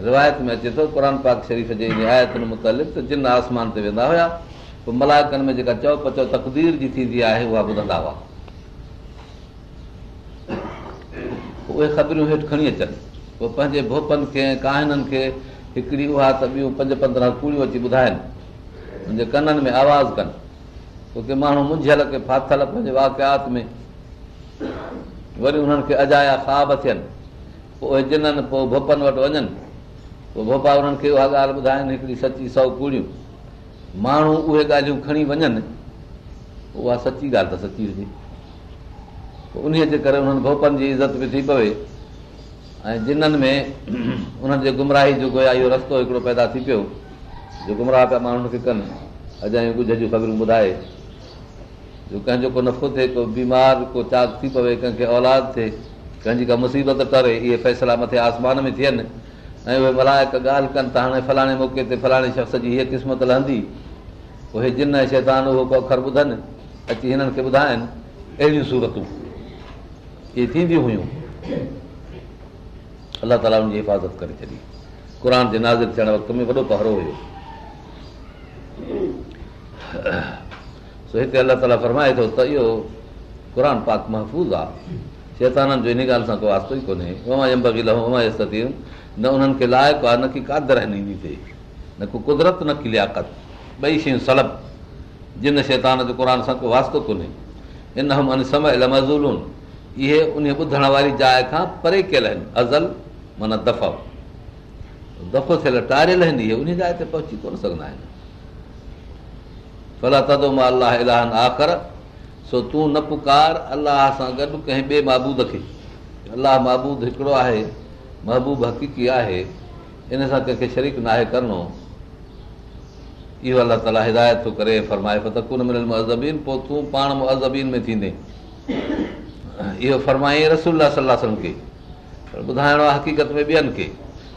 रिवायत में अचे थो क़ुर पाक शरीफ़ जे मुतालिक़ त जिन आसमान ते वेंदा हुया पोइ मलाइकनि में जेका चओ पचो तकदीर जी थींदी आहे उहा ॿुधंदा हुआ उहे ख़बरियूं हेठि खणी अचनि पोइ पंहिंजे भोपनि खे काहिननि खे हिकिड़ी उहा त ॿियूं पंज पंद्रहं कूड़ियूं अची ॿुधाइनि मुंहिंजे कननि में आवाज़ कनि छो की माण्हू मुंझियल खे फाथल पंहिंजे वाकियात में वरी उन्हनि खे अजाया ख़्वाब थियनि पोइ जिननि पोइ भोपनि वटि वञनि पोइ भोपा उन्हनि खे उहा ॻाल्हि ॿुधाइनि हिकिड़ी सची सौ कूड़ियूं माण्हू उहे ॻाल्हियूं खणी वञनि उहा सची ॻाल्हि त सची हुजे उन्हीअ जे करे उन्हनि भोपनि जी इज़त बि थी पवे ऐं जिन में उन्हनि जे गुमराही जेको आहे इहो रस्तो हिकिड़ो पैदा थी पियो जो गुमराह पिया माण्हुनि खे कनि अॼु कुझु जी ख़बरूं ॿुधाए जो कंहिंजो को नफ़ो थिए को बीमार को चाक थी पवे कंहिंखे औलाद थिए कंहिंजी का मुसीबत टरे इहे फ़ैसिला मथे आसमान में थियनि ऐं उहे ॻाल्हि कनि फलाणे शख़्स जीहंदी अखर ॿुधनि अची हिननि खे ॿुधाइनि ताला हुनजी हिफ़ाज़त करे छॾी क़ुर जे नाज़ थियण वक़्त त इहो क़ुर पाक महफ़ूज़ आहे शैताननि जो इन ॻाल्हि सां को वास्तो ई कोन्हे उमा न उन्हनि खे लाइक़ु आहे न की कादर ते न को कुदरत न की लियाकत ॿई शयूं सलम जिन शैतान जो क़ुर सां को वास्तो कोन्हे इन समयलुनि इहे उन ॿुधण वारी जाइ खां परे कयल आहिनि अज़ल माना दफ़ा दफ़ थियलु आहिनि इहे उन जाइ ते पहुची कोन सघंदा आहिनि फला तदो मां अलाह अलाह आख़िर सो तूं न पुकारु अलाह सां गॾु कंहिं ॿिए बाबूद खे अलाह बाबूद हिकिड़ो आहे महबूब हक़ीक़ी आहे इन सां कंहिंखे शरीक न आहे करिणो इहो अल्ला ताला हिदायत करे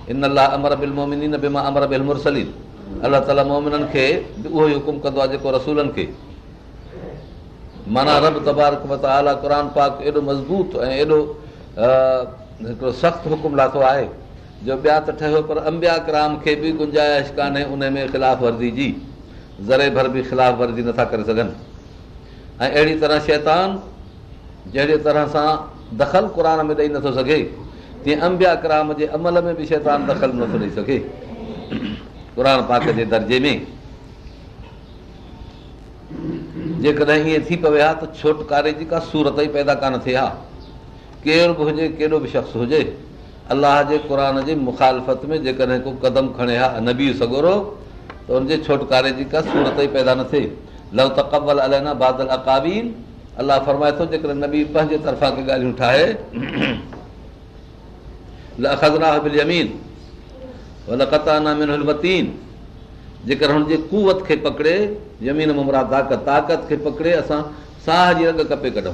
इन लाइ उहो ई हुकुम कंदो आहे जेको रसूलनि खे हिकिड़ो सख़्तु हुकुम लातो आहे जो ॿिया त ठहियो पर अंबिया क्राम खे बि गुंजाइश कान्हे उन में ख़िलाफ़ वर्दी जी ज़रे भर बि ख़िलाफ़ वर्ज़ी नथा करे सघनि ऐं अहिड़ी तरह शैतान जहिड़े तरह सां दख़ल क़ुरान में ॾेई नथो सघे तीअं अम्बिया क्राम जे अमल में बि शैतान दख़ल नथो ॾेई सघे क़ुर पाक जे दर्जे में जेकॾहिं ईअं थी पवे हा त छोटकारे जी का सूरत ई पैदा कान थिए हा केर बि हुजे कहिड़ो बि शख़्स हुजे अलाह जे क़ुर जी मुखालत में जेकॾहिं को कदम खणे हा नबी सगोरो त हुनजे छोटकारे जी कसती पैदा न थिए अलरमाए थो जेकर पंहिंजे तरफ़ा ठाहे जेकर हुनजी कुवत खे पकिड़े मुखे पकिड़े असां साह जी रंग कपे कढूं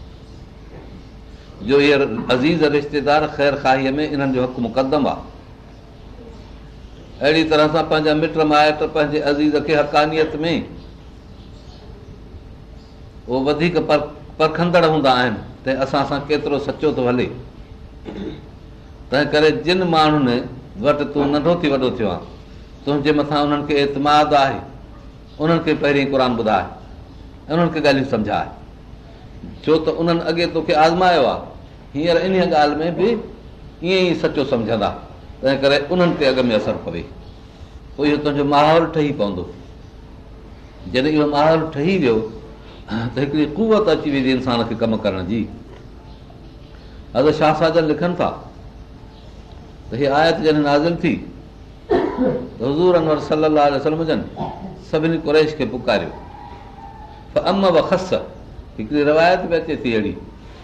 जो हीअ अज़ीज़ रिश्तेदार ख़ैर खाहीअ में इन्हनि जो हक़ु मुक़दम आहे अहिड़ी तरह सां पंहिंजा मिट माइट पंहिंजे अज़ीज़ खे हकानियत में उहो वधीक पर परखंदड़ हूंदा आहिनि त असां सां केतिरो सचो थो हले तंहिं करे जिन माण्हुनि वटि तूं नंढो थी वॾो थियो आहे तुंहिंजे मथां उन्हनि खे एतमाद आहे उन्हनि खे पहिरीं क़ुर ॿुधाए उन्हनि खे ॻाल्हियूं सम्झाए छो त उन्हनि अॻे तोखे आज़मायो आहे हींअर इन ॻाल्हि में बि ईअं ई सचो सम्झंदा तंहिं करे उन्हनि ते अॻु में असरु पवे पोइ इहो तुंहिंजो माहौल ठही पवंदो जॾहिं इहो माहौल ठही वियो त हिकिड़ी कुवत अची वेंदी इंसान खे कमु करण जी हज़ार शाह सादन लिखनि था त हीअ आयत जॾहिं नाज़िल थी त हज़ूर अनवर सलाहु जन सभिनी कुरेश खे पुकारियो अम ब ख़स हिकड़ी रवायत बि अचे थी अहिड़ी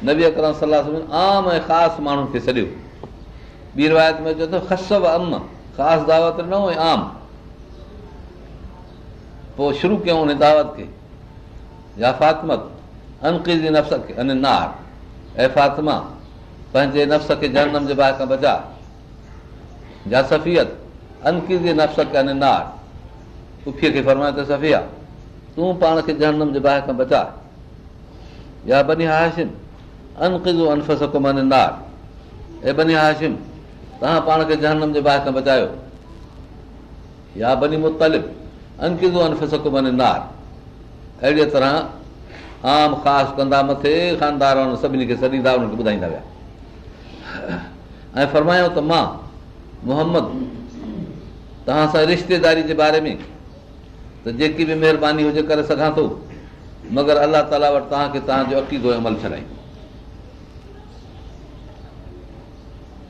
नबी अकर सलाहु आम ऐं ख़ासि माण्हुनि खे सॾियो ॿी रिवायत में चयो अम ख़ासि दावत न ऐं आम पोइ शुरू कयूं हुन दावत खे या फातमत नफ़्स खे अने नार ऐं फातिमा पंहिंजे नफ़्स खे जनम जे बाहि खां बचा या सफ़ियत अनकिल नफ़्स खे अने नार उफीअ खे फरमाए त सफ़िया तूं पाण खे जनम जे बाहि खां बचा या बनी हायशन हाशिम तव्हां पाण खे जहनम जे बाहि खां बचायो या बनी यानी मुतालिब अनु अहिड़े तरह आम ख़ासि कंदा मथे ख़ानदार सभिनी खे सॾींदा उन्हनि खे ॿुधाईंदा विया ऐं फरमायो त मां मोहम्मद तव्हां सां रिश्तेदारी जे बारे में त जेकी बि महिरबानी हुजे करे सघां थो मगर अलाह ताला वटि तव्हांखे तव्हांजो अक़ीदो अमल छॾाईं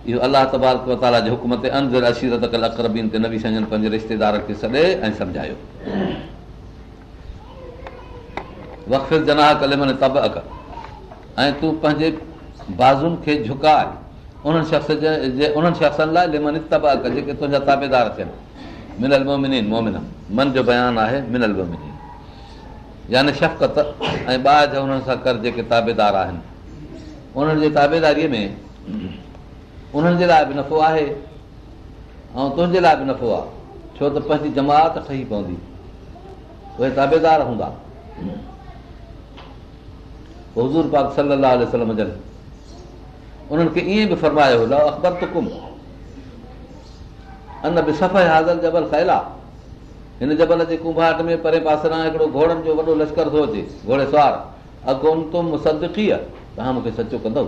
इहो अलाह तबाल रिश्तेदार खे पंहिंजे बाज़ुनि खे ॿाहिरि जेके ताबेदार आहिनि उन्हनि जे ताबेदारीअ में उन्हनि जे लाइ बि नफ़ो आहे ऐं तुंहिंजे लाइ बि नफ़ो आहे छो त पंहिंजी जमात ठही पवंदी ताबेदार हूंदा बि जबल जे कुंभाट में परे पासे घोड़नि जो वॾो लश्कर थो अचे घोड़ेसारु तव्हां मूंखे सचो कंदव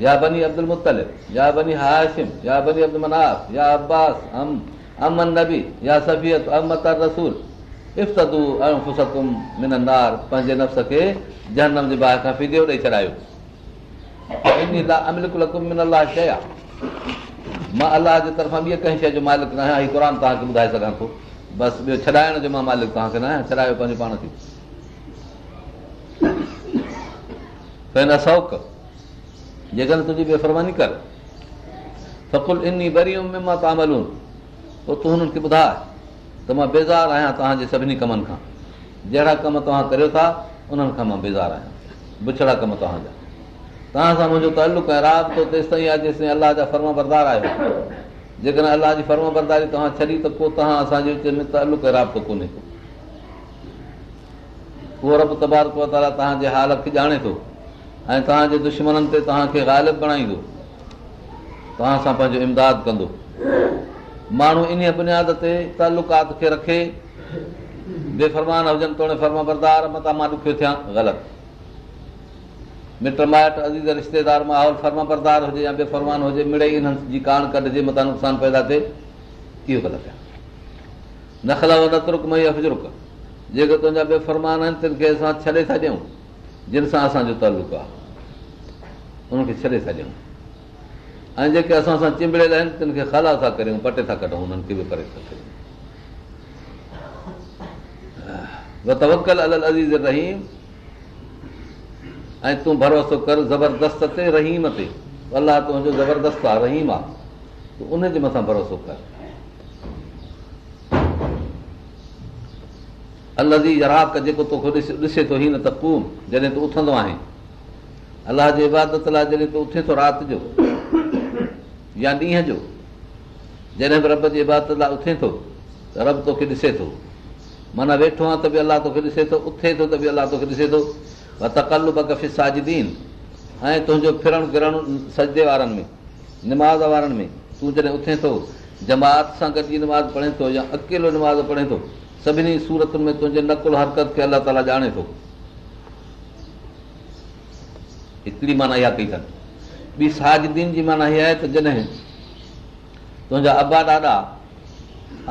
या बनी अब्दुल मुतलिफ़ या बनी हाशिम या बनी अब्दुल मनाफ या अब्बास अम अमन नबी या सफ़ियत अमत रसूल इफ़तू ऐं من मिलंदार पंहिंजे नफ़्स खे جہنم जे बाहि खां फिदियो ॾेई छॾायो इन लाइ अमिल من मिन अला शइ आहे मां अलाह जे तरफ़ां ॿी कंहिं शइ जो मालिक न आहियां हीउ क़ुर तव्हांखे ॿुधाए सघां थो बसि ॿियो छॾाइण जो मां मालिक तव्हांखे न आहियां छॾायो पंहिंजे पाण खे शौक़ु जेकॾहिं ॿुधाए त मां बेज़ार आहियां जहिड़ा कम तव्हां करियो था उन्हनि खां मां बेज़ार आहियां बिछड़ा कम तव्हांजा तव्हां सां मुंहिंजो त अलु कै राबो तेसि ताईं अलाह जा फर्मा बरदार आहियो जेकॾहिं अल्लाह जी फर्मा बरदारी तव्हां छॾी त पोइ तव्हांजे त अलॻि कोन्हे को रब तबार ॼाणे थो ऐं तव्हांजे दुश्मननि ते तव्हांखे ग़ालिब बणाईंदो तव्हां सां पंहिंजो इमदाद कंदो माण्हू इन बुनियाद ते तालुकात खे रखे बेफ़रमान हुजनि तोड़े फर्म बरदार मता मां ॾुखियो थियां ग़लति मिट माइट अज़ीज़ रिश्तेदार माहौल फर्म बरदार हुजे या बेफ़रमान हुजे मिड़ई इन्हनि जी काण कढजे मथां नुक़सानु पैदा थिए इहो ग़लति आहे नखल नतरुक मई मक जेके तुंहिंजा बेफ़रमान आहिनि तिन खे असां छॾे था ॾियूं जिन सां असांजो तालुक आहे उन्हनि खे छॾे था ॾियूं ऐं जेके असां सां चिंबड़ियल आहिनि तिन खे ख़ाला था करियूं पटे था कढूं उन्हनि खे बि करे था छॾियूं रहीम ऐं तूं भरोसो कर ज़बरदस्त ते रहीम ते अलाह तुंहिंजो ज़बरदस्त आहे रहीम आहे तूं उनजे मथां भरोसो कर अलज़ी जी जेको तोखे ॾिसे थो हीअं न त कूम जॾहिं तूं उथंदो आहीं अलाह जी इबादत लाइ जॾहिं तूं उथे थो राति जो या ॾींहं जो जॾहिं बि रब जी इबादत लाइ उथे थो त रब तोखे ॾिसे थो माना वेठो आहे त बि अलाह तोखे ॾिसे थो उथे थो त बि अलाह तोखे ॾिसे थो तकल बकफ़ी गी साजिदीन ऐं तुंहिंजो फिरणु गिरण सजे वारनि में निमाज़ वारनि में तूं जॾहिं उथे थो जमात सां गॾिजी निमाज़ पढ़े थो या अकेलो निमाज़ पढ़े थो सभिनी सूरत में तुंहिंजे नकुलु हरकत खे अल्ला ताला ॼाणे थो हिकिड़ी माना इहा कई कनि ॿी सागिदन जी माना इहा आहे तॾहिं तुंहिंजा अबा ॾाॾा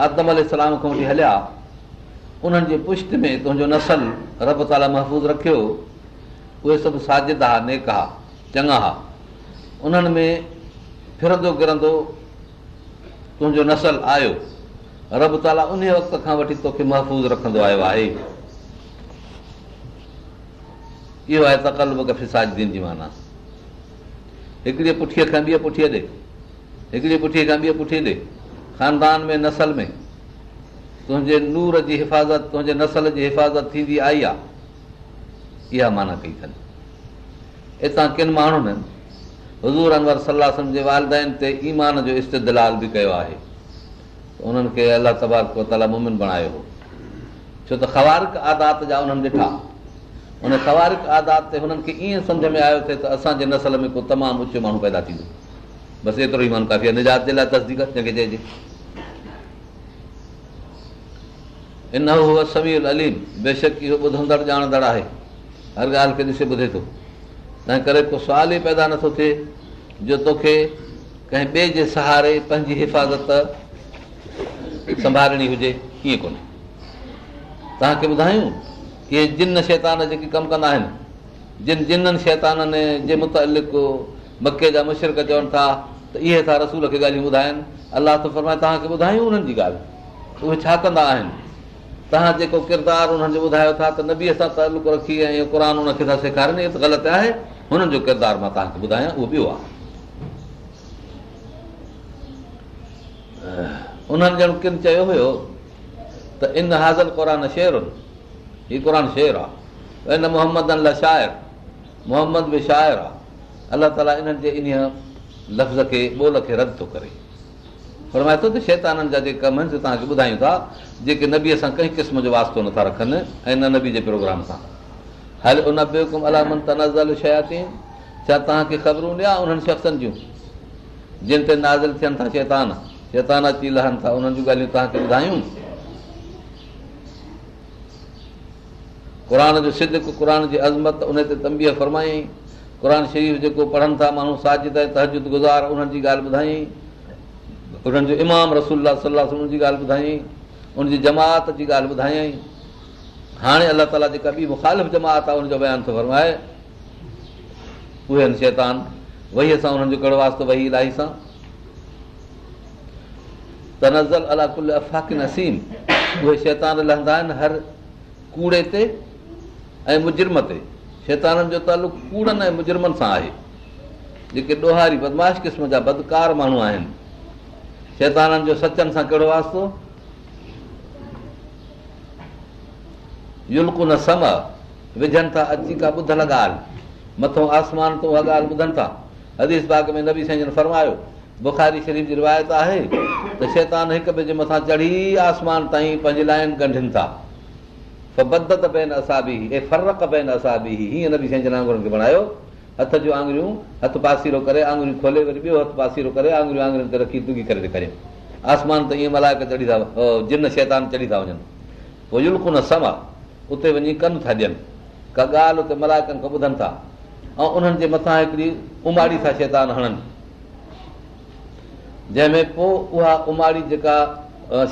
आदम अलाम खां वठी हलिया उन्हनि जी पुश्त में तुंहिंजो नसल रब ताला महफ़ूज़ रखियो उहे सभु साजिद आहे नेक हा चङा हा उन्हनि में फिरंदो घिरंदो तुंहिंजो नसल आयो रब ताला उन वक़्त खां वठी तोखे महफ़ूज़ रखंदो आयो आहे इहो आहे जी माना पुठीअ खां ॿीअ पुठीअ ॾे हिकिड़ी पुठीअ खां ॿी पुठीअ ख़ानदान में नसल में तुंहिंजे नूर जी हिफ़ाज़त तुंहिंजे नसल जी हिफ़ाज़त थींदी आई आहे इहा माना कई अथनि हितां किन माण्हुनि हज़ूर अनवर सलाह वालदाइन ते ईमान जो इष्टदलाल बि कयो आहे उन्हनि खे अलाह तबार बणायो हो छो त ख़वारिक आदात जा उन्हनि ॾिठा उन ख़वारिक आदात ते हुननि खे ईअं सम्झ में आयो अथई त असांजे नसल में को तमामु ऊचो माण्हू पैदा थींदो बसि एतिरो ई मन काफ़ी आहे निजात जे लाइ तस्दीके चइजे इन हू समील बेशक इहो ॿुधंदड़ ॼाणदड़ आहे हर ॻाल्हि खे ॾिसी ॿुधे थो तंहिं करे को सवाल ई पैदा नथो थिए जो तोखे कंहिं ॿिए जे सहारे पंहिंजी हिफ़ाज़त संभालणी हुजे कीअं कोन्हे तव्हांखे ॿुधायूं की जिन शैतान जेके कमु कंदा आहिनि जिन जिननि शैताननि जे मुतालिक़ मके जा मुशरक चवनि था त इहे था रसूल खे ॻाल्हियूं ॿुधाइनि अलाह त फरमाए तव्हांखे ॿुधायूं उन्हनि जी ॻाल्हि उहे छा कंदा आहिनि तव्हां जेको किरदारु उन्हनि जो ॿुधायो था त नबीअ सां तालुक रखी ऐं क़ुर हुनखे था सेखारनि इहो त ग़लति आहे हुननि जो किरदारु मां तव्हांखे ॿुधायां उहो ॿियो आहे उन्हनि ॼण किन चयो हुयो त इन हाज़ल क़ुर शेर हीउ क़ुर शेर आहे इन मोहम्मद लाइ शाइर मोहम्मद बि शाइर आहे अलाह ताला इन्हनि जे इन लफ़्ज़ खे ॿोल खे रद्द थो करे पर मां त शैताननि जा जेके कम आहिनि तव्हांखे ॿुधायूं था जेके नबीअ सां कंहिं क़िस्म जो वास्तो नथा रखनि ऐं न नबी जे प्रोग्राम सां हल उन बेकुम कुम अल अलामन त नाज़ छा तव्हांखे ख़बरूं ॾिया उन्हनि शख़्सनि जूं जिन ते नाज़िल थियनि था शैतान शैतान अची लहनि था उन्हनि जी ॻाल्हियूं तव्हांखे क़रान जो सिद क़र जी अज़मत उन ते तंबीअ फरमाईं क़रान शरीफ़ जेको पढ़नि था माण्हू साजिद ऐं तहजुद गुज़ार उन्हनि जी ॻाल्हि ॿुधाई इमाम रसूल जी ॻाल्हि ॿुधाईं उन जी जमात जी ॻाल्हि ॿुधायई हाणे अल्ला ताला जेका जमात आहे उनजो बयान थो फरमाए उहे शैतान वई असां उन्हनि जो कहिड़ो आहे वई इलाही सां तनज़ल अला कुल अफ़ाक नसीम उहे शैतान लहंदा आहिनि हर कूड़े ते ऐं मुजर्म ते शैताननि जो तालुक़ु कूड़नि ऐं मुजुर्मनि सां आहे जेके ॾोहारी बदमाश क़िस्म जा बदकार माण्हू आहिनि शैताननि जो सचनि सां कहिड़ो वास्तो न सम विझनि था अची का ॿुधल ॻाल्हि मथो आसमान तो उहा ॻाल्हि ॿुधनि था हदीस बाग में नबी ते फरमायो बुखारी शरीफ़ जी रिवायत आहे त शैतान ताईं पंहिंजी लाइन कढनि था बणायो हथ जूं आङुरियूं हथु पासीरो करे आंगुरियूं खोले पासीरो करे आङुरियूं आङुरियुनि ते करे आसमान था जिन शैतान चढ़ी था वञनि पोइ युल्कु न आहे उते वञी कनि था ॾियनि का ॻाल्हि था ऐं उन्हनि जे मथां उमाड़ी था शैतान हणनि जंहिंमें पोइ उहा उमारी जेका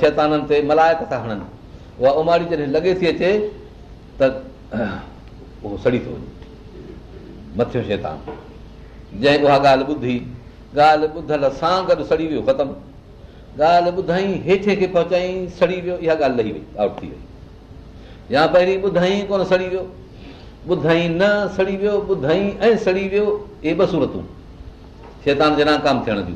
शैताननि ते मलायक था हणनि उहा उमारी जॾहिं लॻे थी अचे त उहो सड़ी थो वञे मथियो शैतान जंहिं उहा ॻाल्हि ॿुधी ॻाल्हि ॿुधल सां गॾु सड़ी वियो ख़तमु ॻाल्हि ॿुधाई हेठे खे पहुचाई सड़ी वियो इहा ॻाल्हि लही वई आउट थी वई या पहिरीं ॿुधाई कोन सड़ी वियो ॿुधाई न सड़ी वियो ॿुधाई ऐं सड़ी वियो इहे ॿ सूरतूं शैतान जे नाकाम थियण जूं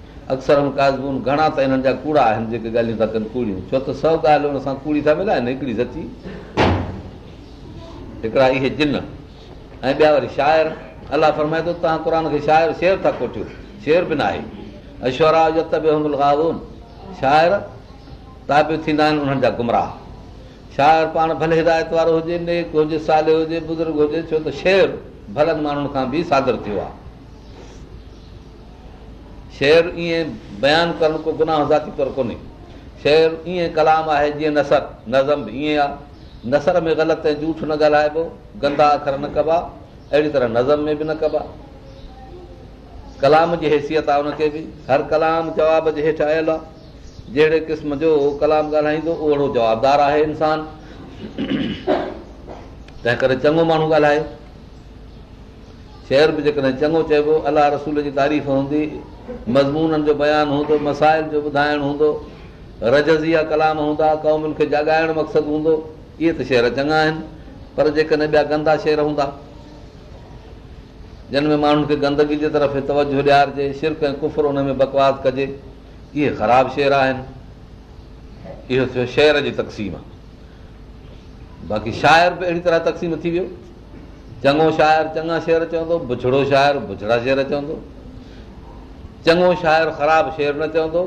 अक्सर काज़बून घणा त हिननि जा कूड़ा आहिनि जेके ॻाल्हियूं था कनि कूड़ियूं छो त सौ ॻाल्हि हुन सां कूड़ी था मिलाइनि हिकिड़ी सची हिकिड़ा इहे जिन ऐं ॿिया वरी शाइर अलाह फरमाए थो तव्हां क़ुर खे शाइर शेर था कोठियो शेर बि न आहे अशरा हुज त ॿियो शायर ता बि थींदा आहिनि उन्हनि जा गुमराह शाइर पाण भले हिदायत वारो हुजे नेक हुजे साले हुजे बुज़ुर्ग हुजे छो त शेर भलनि माण्हुनि खां बि सादर थियो आहे शेर ईअं बयानु करणु को गुनाह ज़ाती तौरु कोन्हे शेर ईअं कलाम आहे जीअं नसर नज़म बि ईअं आहे नसर में ग़लति ऐं झूठ न ॻाल्हाइबो गंदा अखर न कबा अहिड़ी तरह नज़म में बि न कबा कलाम जी हैसियत आहे हुनखे बि हर कलाम जवाब जे हेठि आयल आहे जहिड़े क़िस्म जो कलाम ॻाल्हाईंदो ओहिड़ो जवाबदारु आहे इंसानु तंहिं करे चङो माण्हू ॻाल्हाए शहर बि जेकॾहिं चङो चइबो अलाह रसूल जी तारीफ़ हूंदी मज़मूननि जो बयानु हूंदो मसाइल जो ॿुधाइणु हूंदो रजज़िया कलाम हूंदा क़ौमुनि खे जॻाइण मक़सदु हूंदो इहे त शहर चङा आहिनि पर जेकॾहिं ॿिया गंदा शहर हूंदा जिन में माण्हुनि खे गंदगी जे तरफ़ तवजो ॾियारिजे शिरक ऐं कुफर हुन में बकवास कजे इहे ख़राब शहर आहिनि इहो थियो शहर जी तक़सीम आहे बाक़ी शाइर बि अहिड़ी तरह तक़सीम थी वियो चङो शाइर चङा शेर चवंदो बुछड़ो शाइर बुछड़ा शेर चवंदो चङो शाइर ख़राब शेर न चवंदो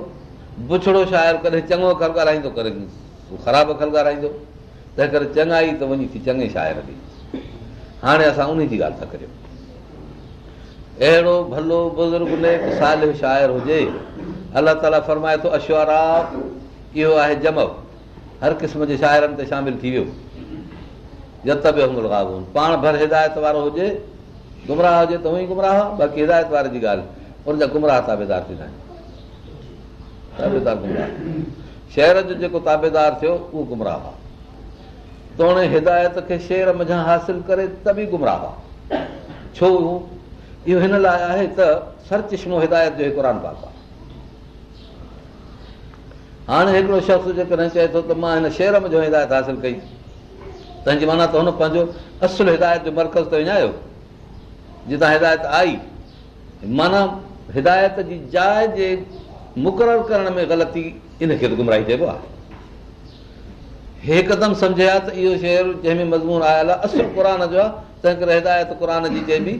बुछड़ो शाइर कॾहिं चङो अखर ॻाल्हाईंदो कॾहिं ख़राब अखर ॻाल्हाईंदो तंहिं करे चङाई त वञी थी चङे शाइर हाणे असां उन जी ॻाल्हि था करियूं अहिड़ो भलो बुज़ुर्ग नेक साल शाइर हुजे अलाह ताला फरमाए थो इहो आहे जमव हर क़िस्म जे शाइरनि ते शामिलु थी वियो त बि पाण भर हिदायत वारो हुजे गुमराह हुजे त उहो गुमराह बाक़ी हिदायत वारे जी ॻाल्हि गुमराह ताबेदार थींदा आहिनि शहर जो जेको ताबेदार थियो उहो गुमराह आहे त हिदायत खे शेर शहर हासिल करे त बि गुमराह आहे छो इहो हिन लाइ आहे त सर चिश्मो हिदायत जो क़ुर पाक आहे हाणे हिकिड़ो शख्स जेकॾहिं चए थो त मां हिन शेर में हिदायत हासिल कई तंहिंजी माना त हुन पंहिंजो असुल हिदायत जो मर्कज़ त विञायो जितां हिदायत आई माना हिदायत जी जाइ जे मुक़ररु करण में ग़लती इनखे त गुमराई चइबो आहे हिकदमि सम्झे आहे त इहो शेर जंहिंमें मज़मून आयल आहे असुल क़ुर जो आहे तंहिं करे हिदायत क़ुर जी चइबी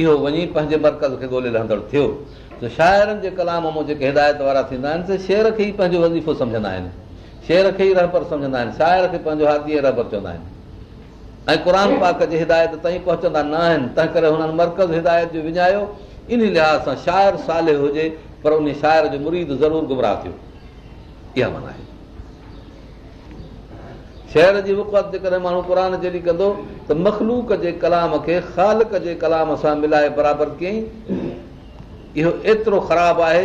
इहो वञी पंहिंजे मर्कज़ खे ॻोल्हे लहंदड़ थियो त शाइरनि जे कलाम मां जेके हिदायत वारा थींदा आहिनि त शेर खे ई पंहिंजो वज़ीफ़ो सम्झंदा आहिनि शेर खे ई रहबर सम्झंदा आहिनि शाइर खे पंहिंजो हादीअ रहबर चवंदा आहिनि ऐं क़ुर पाक जी हिदायत ताईं पहुचंदा न आहिनि तंहिं करे हुननि मर्कज़ हिदायत जो विञायो इन लिहाज़ सां शाइर साले हुजे पर उन शाइर जो मुरीद ज़रूरु गुमराह थियो इहा मन आहे शहर जी वकत जेकॾहिं माण्हू क़ुर जहिड़ी कंदो त मखलूक जे कलाम खे ख़ालक जे कलाम सां मिलाए बराबरि कयईं इहो एतिरो ख़राबु आहे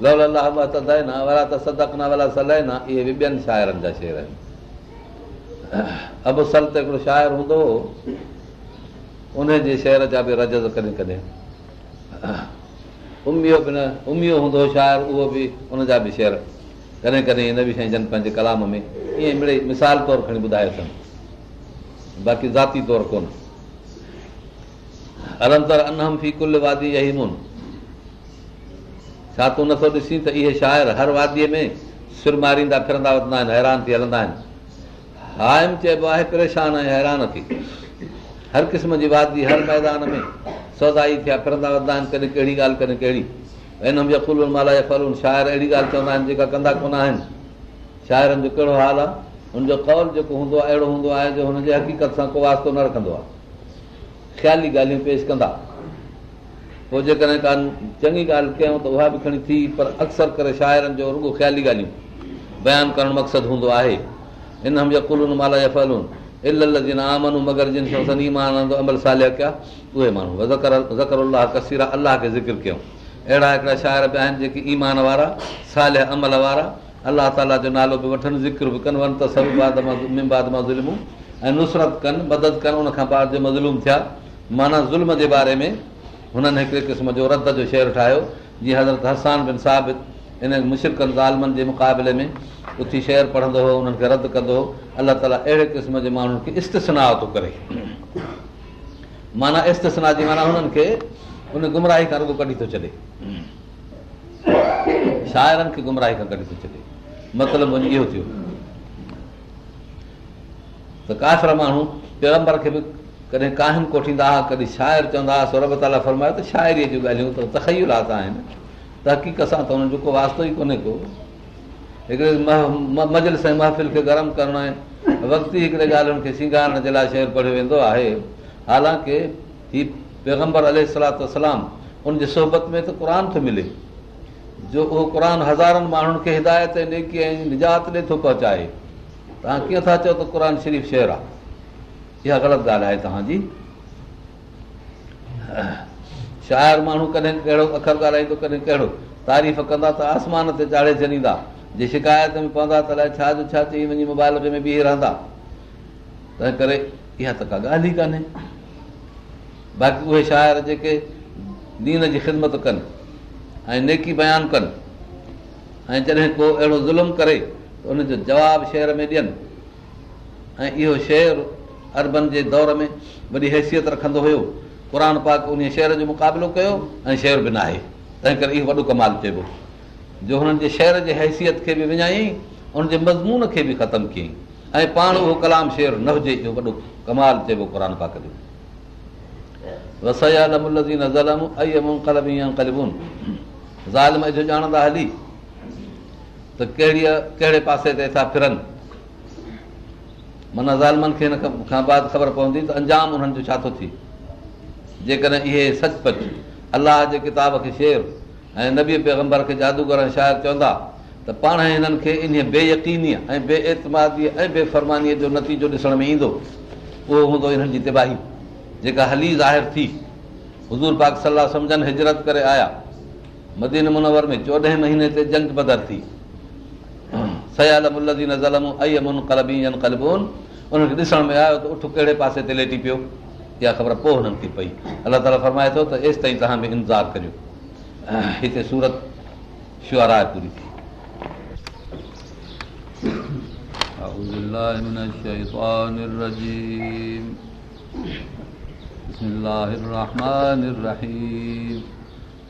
शायर उहो बि उन जा बि शहर कॾहिं कॾहिं हिन बि शइ जन पंहिंजे कलाम में ईअं मिसाल तौर खणी ॿुधायो अथनि कोनतर छा तूं नथो ॾिसी त इहे शाइर हर वादीअ में सुर मारींदा फिरंदा वठंदा आहिनि हैरान थी हलंदा आहिनि हाइम चइबो आहे परेशान ऐं हैरान थी हर क़िस्म जी वादी हर मैदान में सौदाई थिया फिरंदा वठंदा आहिनि कॾहिं कहिड़ी ॻाल्हि कॾहिं कहिड़ी में माला या फलून शाइर अहिड़ी ॻाल्हि चवंदा आहिनि जेका कंदा कोन आहिनि शाइरनि जो कहिड़ो हाल आहे हुनजो कौल जेको हूंदो आहे अहिड़ो हूंदो आहे जो हुनजे हक़ीक़त सां को वास्तो न रखंदो आहे ख़्याली ॻाल्हियूं पेश कंदा पोइ जेकॾहिं का चङी ॻाल्हि कयूं त उहा बि खणी थी पर अक्सर करे शाइरनि जो रुगो ख़्याली ॻाल्हियूं बयानु करणु मक़सदु हूंदो आहे इन माला फलून इल जिन जिन आमनू मगर सां माण्हू अमल सालिया कया उहे हिन कसीरा अलाह खे ज़िकिर कयूं अहिड़ा हिकिड़ा शाइर बि आहिनि जेके ईमान वारा सालिह अमल वारा अलाह ताला जो नालो बि वठनि ज़िकिर ऐं नुसरत कनि मदद कनि उनखां बाद मज़लूम थिया माना ज़ुल्म जे बारे में हुननि हिकड़े क़िस्म जो रद जो शहरु ठाहियो जीअं हज़रत हसाना हिन मुशिक़े में उथी शहरु पढ़ंदो हो उन्हनि खे रद कंदो हो अल्ला ताला अहिड़े क़िस्म जे माण्हुनि खे इस्तनाह थो करे माना इस्तनाजी माना हुननि खे उन गुमराही खां रुॻो कढी थो छॾे शाइरनि खे गुमराही खां कढी थो छॾे मतिलबु मुंहिंजो इहो थियो काशर माण्हू पहिर खे बि कॾहिं काहिम कोठींदा हुआ कॾहिं शाइरु चवंदा हुआ सौरबताला फ़रमायो त शाइरी जूं ॻाल्हियूं तखयूलात आहिनि तहक़ीक़ सां त हुन जो को वास्तो ई कोन्हे को हिकिड़े मज़िल महफ़िल खे गरम करणो आहे वक़्तु ई हिकिड़ी ॻाल्हियुनि खे सिंगारण जे लाइ शइ पढ़ियो वेंदो आहे हालांकि हीउ पैगम्बर अलतलाम उनजे सोहबत में त क़रान थो मिले जो उहो क़ुर हज़ारनि माण्हुनि खे हिदायत ॾे की निजात ॾे थो पहुचाए तव्हां कीअं था चओ त क़रान शरीफ़ शहरु आहे इहा ग़लति ॻाल्हि आहे तव्हांजी शायर माण्हू कॾहिं कहिड़ो अख़र ॻाल्हाईंदो कॾहिं कहिड़ो तारीफ़ कंदा त आसमान ते चाढ़े छॾींदा जे शिकायत में पवंदा त अलाए छा जो छा चई वञी मोबाइल में बीह रहंदा तंहिं करे इहा त का ॻाल्हि ई कान्हे बाक़ी उहे शाइर जेके दीन जी ख़िदमत कनि ऐं नेकी बयानु कनि ऐं जॾहिं को अहिड़ो ज़ुल्म करे त उनजो जवाबु शहर में ॾियनि ऐं इहो शहर अरबनि जे दौर में वॾी हैसियत रखंदो हुयो क़ुर पाक उन शहर जो मुक़ाबिलो कयो ऐं शहर बि न आहे तंहिं करे इहो वॾो कमाल चइबो जो हुननि जे शहर जे हैसियत खे बि विञाईं हुनजे मज़मून खे बि ख़तमु कयईं ऐं पाण उहो कलाम शेर न हुजे इहो वॾो कमाल चइबो क़ुर पाक जो ज़ाल जो ॼाणंदा हली त कहिड़ी कहिड़े पासे ते था फिरनि माना ज़ालमनि खे हिन खां बाद ख़बर पवंदी त अंजाम उन्हनि जो छा थो थिए जेकॾहिं इहे सचपच अलाह जे किताब खे शेर ऐं नबी पैगम्बर खे जादूगर ऐं शायदि चवंदा त पाण हिननि खे इन बेयकीनी ऐं बेआतमादीअ ऐं बेफ़रमानीअ जो नतीजो ॾिसण में ईंदो उहो हूंदो हिननि जी तिबाही जेका हली ज़ाहिर थी हज़ूर पाक सलाह सम्झनि हिजरत करे आया मदीन मुनवर में चोॾहें महीने ते जंग बदर थी ॾिसण में आयो त उठ कहिड़े पासे ते लेटी पियो इहा ख़बर पोइ हुननि खे पई अलाह ताला फरमाए थो त एसि ताईं तव्हां बि इंतज़ारु करियो हिते सूरत शुहरायरी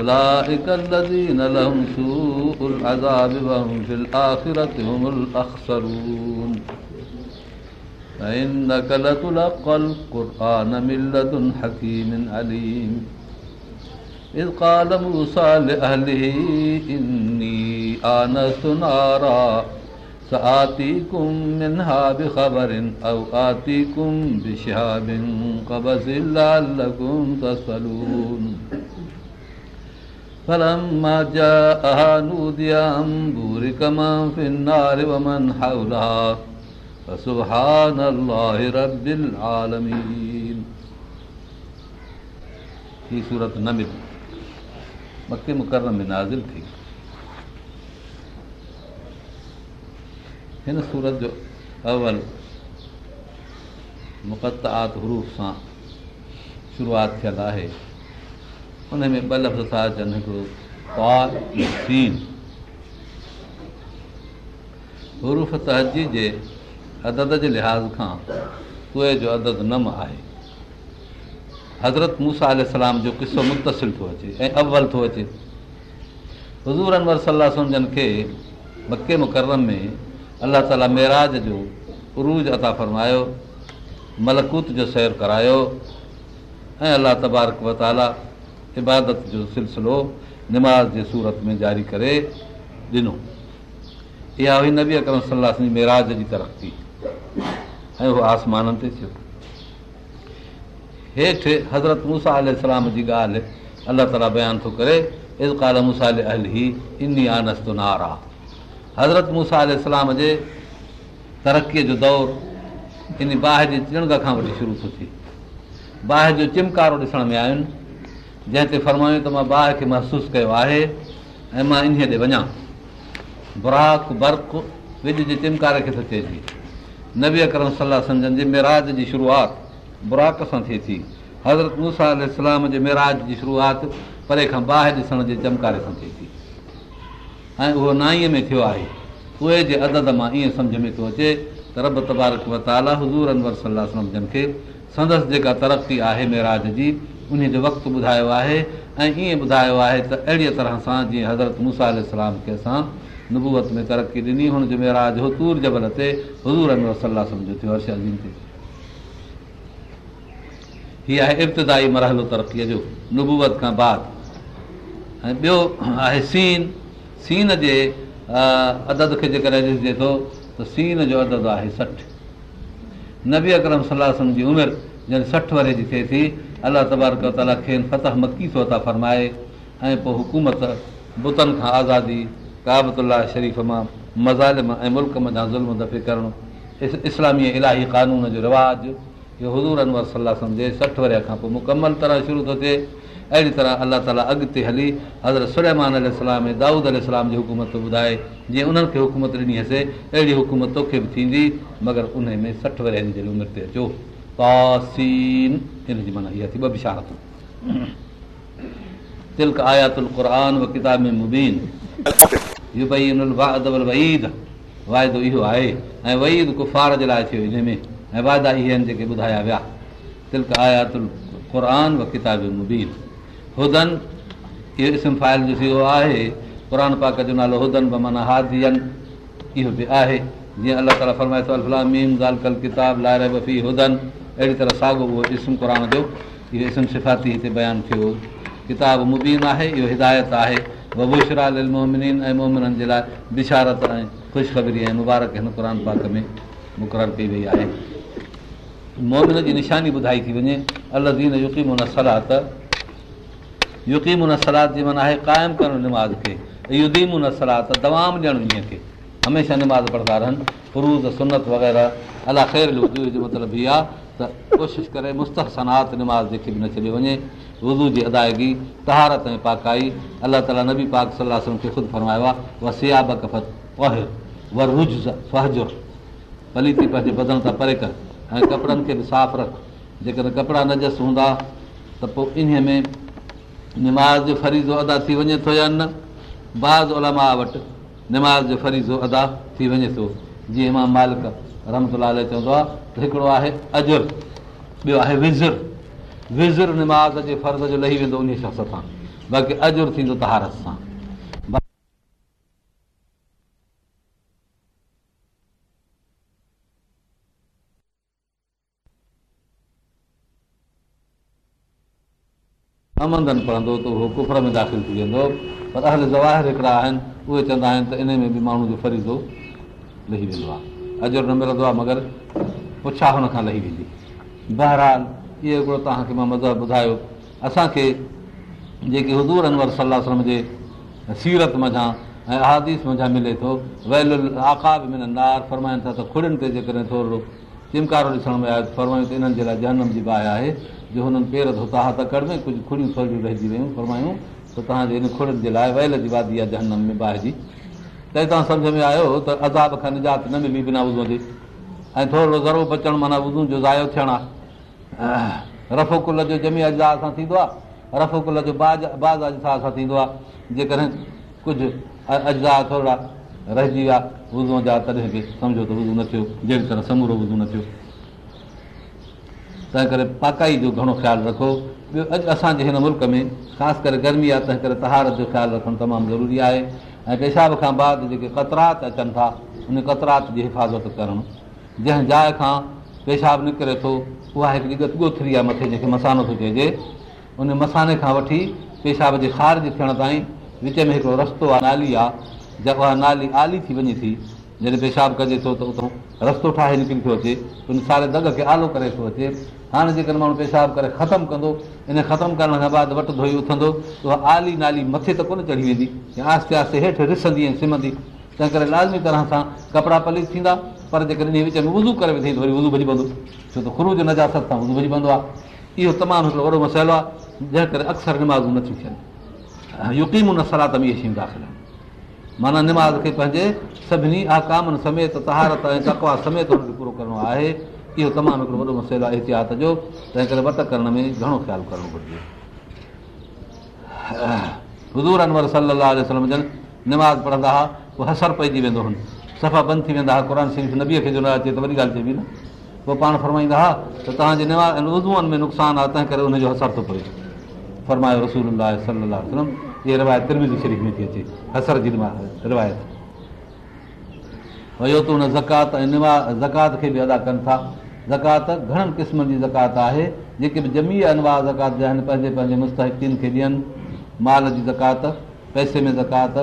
أولئك الذين لهم سوء العذاب وهم في الآخرة هم الأخسرون فإنك لتلقى القرآن من لدن حكيم عليم إذ قال موسى لأهله إني آنست نارا سآتيكم منها بخبر أو آتيكم بشهاب قبس لعلكم تصلون ही सूरत न मिले मुकर में नाज़िल थी हिन सूरत जो अवल मुकातू सां शुरूआति थियलु आहे उन में ॿ लफ़्ज़ था अचनि हिकिड़ो हरुफ तहजी जे अदद जे लिहाज़ खां पोइ जो अदद नम आहे हज़रत मूसा अलाम जो किसो मुतसिर थो अचे ऐं अवल थो अचे हज़ूर अनवर सलाह सम्झनि खे मके मुकरम में अलाह ताला महराज जो उरूज अता फ़रमायो मलकूत जो सैर करायो ऐं अलाह तबारक वताला इबादत जो सिलसिलो निमाज़ जे सूरत में जारी करे ॾिनो इहा हुई नबी अकरम सलाह महिराज जी तरक़ी ऐं उहो आसमाननि ते थियो हेठि हज़रत मूसा अल जी ॻाल्हि अलाह ताला बयानु थो करे इज़काल मूसा अल इन आनस नार आहे हज़रत मूसा अल जे तरक़ीअ जो दौरु इन बाहि जे चिणग खां वठी शुरू थो थिए बाहि जो चिमकारो ॾिसण में आयुनि जंहिं ते फरमायो त मां बाहि खे महसूसु कयो आहे ऐं मां इन्हीअ ॾे वञा बुराक बर्क़ विज जे चिमकार खे थो थिए थी नबी अकरम सलाह सम्झनि जे मेराज जी शुरूआति बुराक सां थिए थी हज़रत उसलाम जे मेराज जी शुरूआति परे खां बाहि ॾिसण जे चमकारे सां थिए थी ऐं उहो नाईअ में थियो आहे उहे जे अदद मां ईअं सम्झ में थो अचे त रब तबारक वताला हज़ूर अनवर सलाह सम्झनि खे संदसि जेका तरक़ी आहे मेराज जी उन जो वक़्तु ॿुधायो आहे ऐं ईअं ॿुधायो आहे त अहिड़ीअ तरह सां जीअं हज़रत मुसा असां में तरक़ी ॾिनी हुन जो महिराज हो तूर जबल ते हज़ूर में सम्झो थियो हर्ष अज़ीम ते हीअ आहे इब्तिदाई मरहलो तरक़ीअ जो नुबूवत खां बाद ऐं ॿियो आहे सीन सीन जे अदद खे जेकॾहिं ॾिसिजे थो त सीन जो अदद आहे सठि नबी अकरम सलाह जी उमिरि जॾहिं सठि वरे जी थिए थी अलाह तबारक ताला खेनि फतह मकी सौ अता फ़रमाए ऐं पोइ हुकूमत बुतनि खां आज़ादी कहाबत शरीफ़ मां मज़ालिम ऐं मुल्क मां ज़ुल्म दफ़े करणु इस्लामी इलाही कानून जो रिवाज़ु इहो हज़ूर अनवर सलाह सम्झे सठ वरे खां पोइ मुकमल तरह शुरू थो थिए अहिड़ी तरह अलाह ताला अॻिते हली हज़रत अलाम ऐं दाऊद अल जी हुकूमत ॿुधाए जीअं उन्हनि खे हुकूमत ॾिनी हुअसि अहिड़ी हुकूमत तोखे बि थींदी मगर उन में सठि वरे जी उमिरि ते अचो ऐं वाइदा इहेिलरान हुओ आहे क़ुर पाक जो नालोना हा इहो बि आहे जीअं अलाह ताला फरमाए अहिड़ी तरह साॻियो उहो इस्म क़ुरान जो इहो इस्म सिफ़ाती हिते बयानु थियो किताब मुबीन आहे इहो हिदायत आहे बबूशरा मोहमिन ऐं मोमिननि जे लाइ बिशारत ऐं ख़ुशख़बरी ऐं मुबारक हिन क़ुर पाक में मुक़ररु कई वई आहे मोमिन जी निशानी ॿुधाई थी वञे अलदीन यकलात यकीम उन नसलात जी माना आहे क़ाइमु करणु निमाज़ खे युदीम उन खेसलात तवाम ॾियणु ॾींहं खे हमेशह निमाज़ पढ़ंदा रहनि फ्रूज़ सुनत वग़ैरह अलाह ख़ैर जो मतिलबु त कोशिशि करे मुस्तसनात निमाज़ खे बि न छॾियो वञे वज़ू जी अदायगी तहारत ऐं पाकाई अलाह ताला नबी पाक सलाह खे ख़ुदि फरमायो आहे उहा सिया बफ़त रुज पली थी पंहिंजे बदन सां परे कर ऐं कपिड़नि खे बि साफ़ु रख जेकॾहिं कपिड़ा नजस हूंदा त पोइ इन में निमाज़ जो फरीज़ो अदा थी वञे थो या न बाज़ अलाम वटि निमाज़ जो फरीज़ो अदा थी वञे थो जीअं मां मालिक रहमत चवंदो आहे त हिकिड़ो आहे अजर ॿियो आहे विज़र विज़र निमाज़ जे फर्ज़ जो लही वेंदो उन शख़्स सां बाक़ी अजर थींदो तहारत सां सां पढ़ंदो त उहो कुफर में दाख़िल थी वेंदो पर अहल ज़वाहिर हिकिड़ा आहिनि उहे चवंदा आहिनि त इन में बि माण्हू जो फ़रीदो लही वेंदो आहे अजर न मिलंदो आहे मगर पुछा हुन खां लही वेंदी बहरहाल इहो हिकिड़ो तव्हांखे मां मज़ो ॿुधायो असांखे जेके हुज़ूरनि वर सलाह जे सीरत मथां ऐं अहादीस मजा मिले थो वैल आकाब बि मिलंदा फरमाइनि था त खुड़ियुनि ते जेकॾहिं थोरो चिमकारो ॾिसण में आयो फरमायूं त इन्हनि जे लाइ जनम जी बाहि आहे जो हुननि पेर धोता हा त में कुझु खुड़ियूं थोरियूं रहिजी वियूं फरमायूं त तव्हांजे हिन खुड़ियुनि जे लाइ वैल जी वादी आहे जनम में बाहि जी त हितां सम्झ में आयो त अज़ाब खां निजात न मिली बिना वुज़ू जी ऐं थोरो ज़रो बचणु माना वुज़ू जो ज़ायो थियणु आहे रफ़ो कुल जो जमी अजा सां थींदो आहे रफ़ो कुल जो बाज़ बाज़ अजा सां थींदो आहे जेकॾहिं कुझु अजा थोरा रहिजी विया वुज़ूअ जा तॾहिं बि सम्झो त वज़ू न थियो जहिड़ी तरह समूरो वज़ू न थियो तंहिं करे पाकाई जो घणो ख़्यालु रखो ॿियो अॼु असांजे हिन मुल्क में ख़ासि करे गर्मी आहे तंहिं करे तहारत जो ख़्यालु रखणु तमामु ज़रूरी आहे ऐं पेशाब खां बाद जेके कतरात अचनि था उन कतरात जी हिफ़ाज़त करणु जंहिं जाइ खां पेशाब निकिरे थो उहा हिकिड़ी गत ॻोथरी आहे मथे जंहिंखे मसानो थो चइजे उन मसाने खां वठी पेशाब जे ख़ारिज थियण ताईं विच में हिकिड़ो रस्तो आहे नाली आहे जेका नाली आली थी वञे थी जॾहिं पेशाब कजे थो त उतां रस्तो ठाहे निकिरी थो अचे उन सारे दग खे आलो करे थो अचे हाणे जेकॾहिं माण्हू पेशाब करे ख़तमु कंदो इन ख़तमु करण खां बाद वटि धोई उथंदो त आली नाली मथे त कोन चढ़ी वेंदी ऐं आहिस्ते आहिस्ते हेठि ॾिसंदी ऐं सिमंदी तंहिं करे लाज़मी तरह सां कपिड़ा पलीस थींदा पर जेकॾहिं इन विच में वज़ू करे विधी त वरी वज़ू भॼी पवंदो छो त ख़ुरू जो नजासत सां भॼी पवंदो आहे इहो तमामु हिकिड़ो वॾो मसइलो आहे जंहिं करे अक्सर निमाज़ूं नथियूं थियनि न इहे शयूं दाख़िल आहिनि माना निमाज़ खे पंहिंजे सभिनी आकामनि समेत तहारत ऐं समेत पूरो करिणो आहे इहो तमामु हिकिड़ो वॾो मसइलो आहे इहतिहत जो तंहिं करे वट करण में घणो ख़्यालु करणु घुरिजे गुज़ूरनि वारो सलाहु जन निमाज़ पढ़ंदा हुआ उहो असरु पइजी वेंदो हुनि सफ़ा बंदि थी वेंदा हुआ क़ुर शरीफ़ नबीअ खे जो न अचे त वॾी ॻाल्हि चइबी न उहो पाण फरमाईंदा हुआ त तव्हांजे उज़ूअनि में नुक़सानु आहे तंहिं करे हुनजो हसर थो पए फरमायो रसूल सलाहु इहा रिवायत तिरमिज़ी शरीफ़ में थी अचे हसर जी रिवायत वियो त हुन ज़कात ऐं निवा ज़कात खे बि अदा कनि था ज़कात घणनि क़िस्मनि जी ज़कात आहे जेके बि जमी अनवा ज़कात जा आहिनि पंहिंजे पंहिंजे मुस्तक़ खे ॾियनि माल जी ज़कात पैसे में ज़कात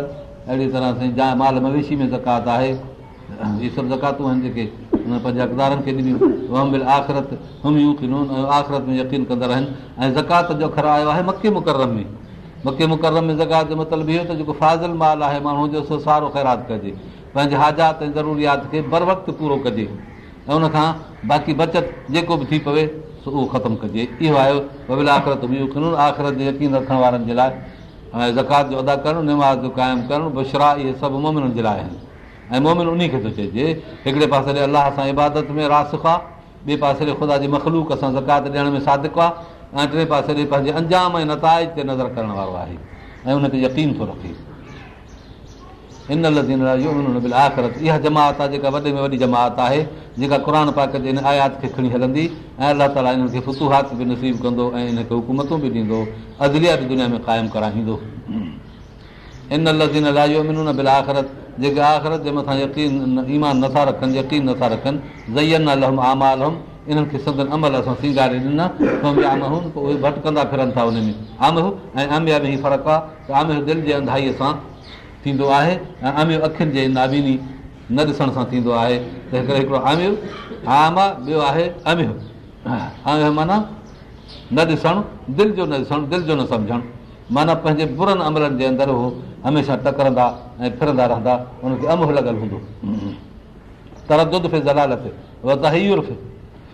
अहिड़ी तरह सां जा माल मवेशी में ज़कात आहे इहे सभु ज़कातूं आहिनि जेके हुन पंहिंजे अख़दारनि खे ॾिनियूं ॾिनी आख़िरत हुमियूं आख़िरत में यकीन कंदा रहनि ऐं ज़कात जो ख़र आयो आहे मके मुकर में मके मुक़र में ज़कात जो मतिलबु इहो त जेको फाज़िल माल आहे माण्हू जो सो सारो ख़ैरात कजे पंहिंजे हाज़ात ऐं ज़रूरियात खे बर वक़्तु पूरो कजे ऐं उनखां बाक़ी बचति जेको बि थी पवे सो उहो ख़तमु कजे इहो आहे बबिला बि कनि आख़िरत जो यकीन रखण वारनि जे लाइ ऐं ज़कात जो अदा करणु निमाज़ जो क़ाइमु करणु बुशरा इहे सभु मोमिननि जे लाइ आहिनि ऐं मोमिन उन खे थो चइजे हिकिड़े पासे जे अलाह सां इबादत में रासु आहे ॿिए पासे जे ख़ुदा जी मख़लूक सां ज़कात ॾियण में सादिक आहे ऐं टे पासे ॾे पंहिंजे अंजाम ऐं नताइज ते नज़र करण वारो आहे ऐं ते यकीन थो रखे इन लज़ीन आख़िरत इहा जमात आहे जेका वॾे में वॾी जमात आहे जेका क़ुर पाक जे हिन आयात खे खणी हलंदी ऐं अलाह ताला हिननि खे फुतूहात बि नसीब कंदो ऐं इनखे हुकूमतूं बि ॾींदो अदलिया बि दुनिया में क़ाइमु कराईंदो इन लज़ीन लाइ इहो बिल आख़िरत जेके आख़िरत जे मथां यकीन ईमान नथा रखनि यकीन नथा रखनि इन्हनि खे सदन अमल असां सिंगारे ॾिना पोइ उहे भटकंदा फिरनि था उन में आम ऐं आमिया में ई फ़र्क़ु आहे त आमिर दिलि जे अंधाईअ सां थींदो आहे ऐं अमिय अखियुनि जे नाबीनी न ॾिसण सां थींदो आहे तंहिं करे हिकिड़ो आमिर आम आहे ॿियो आहे अमिह माना न ॾिसणु दिलि जो न ॾिसणु दिलि जो न सम्झणु माना पंहिंजे बुरनि अमलनि जे अंदरि उहो हमेशह टकरंदा ऐं फिरंदा रहंदा उनखे अमह लॻल हूंदो तरदुद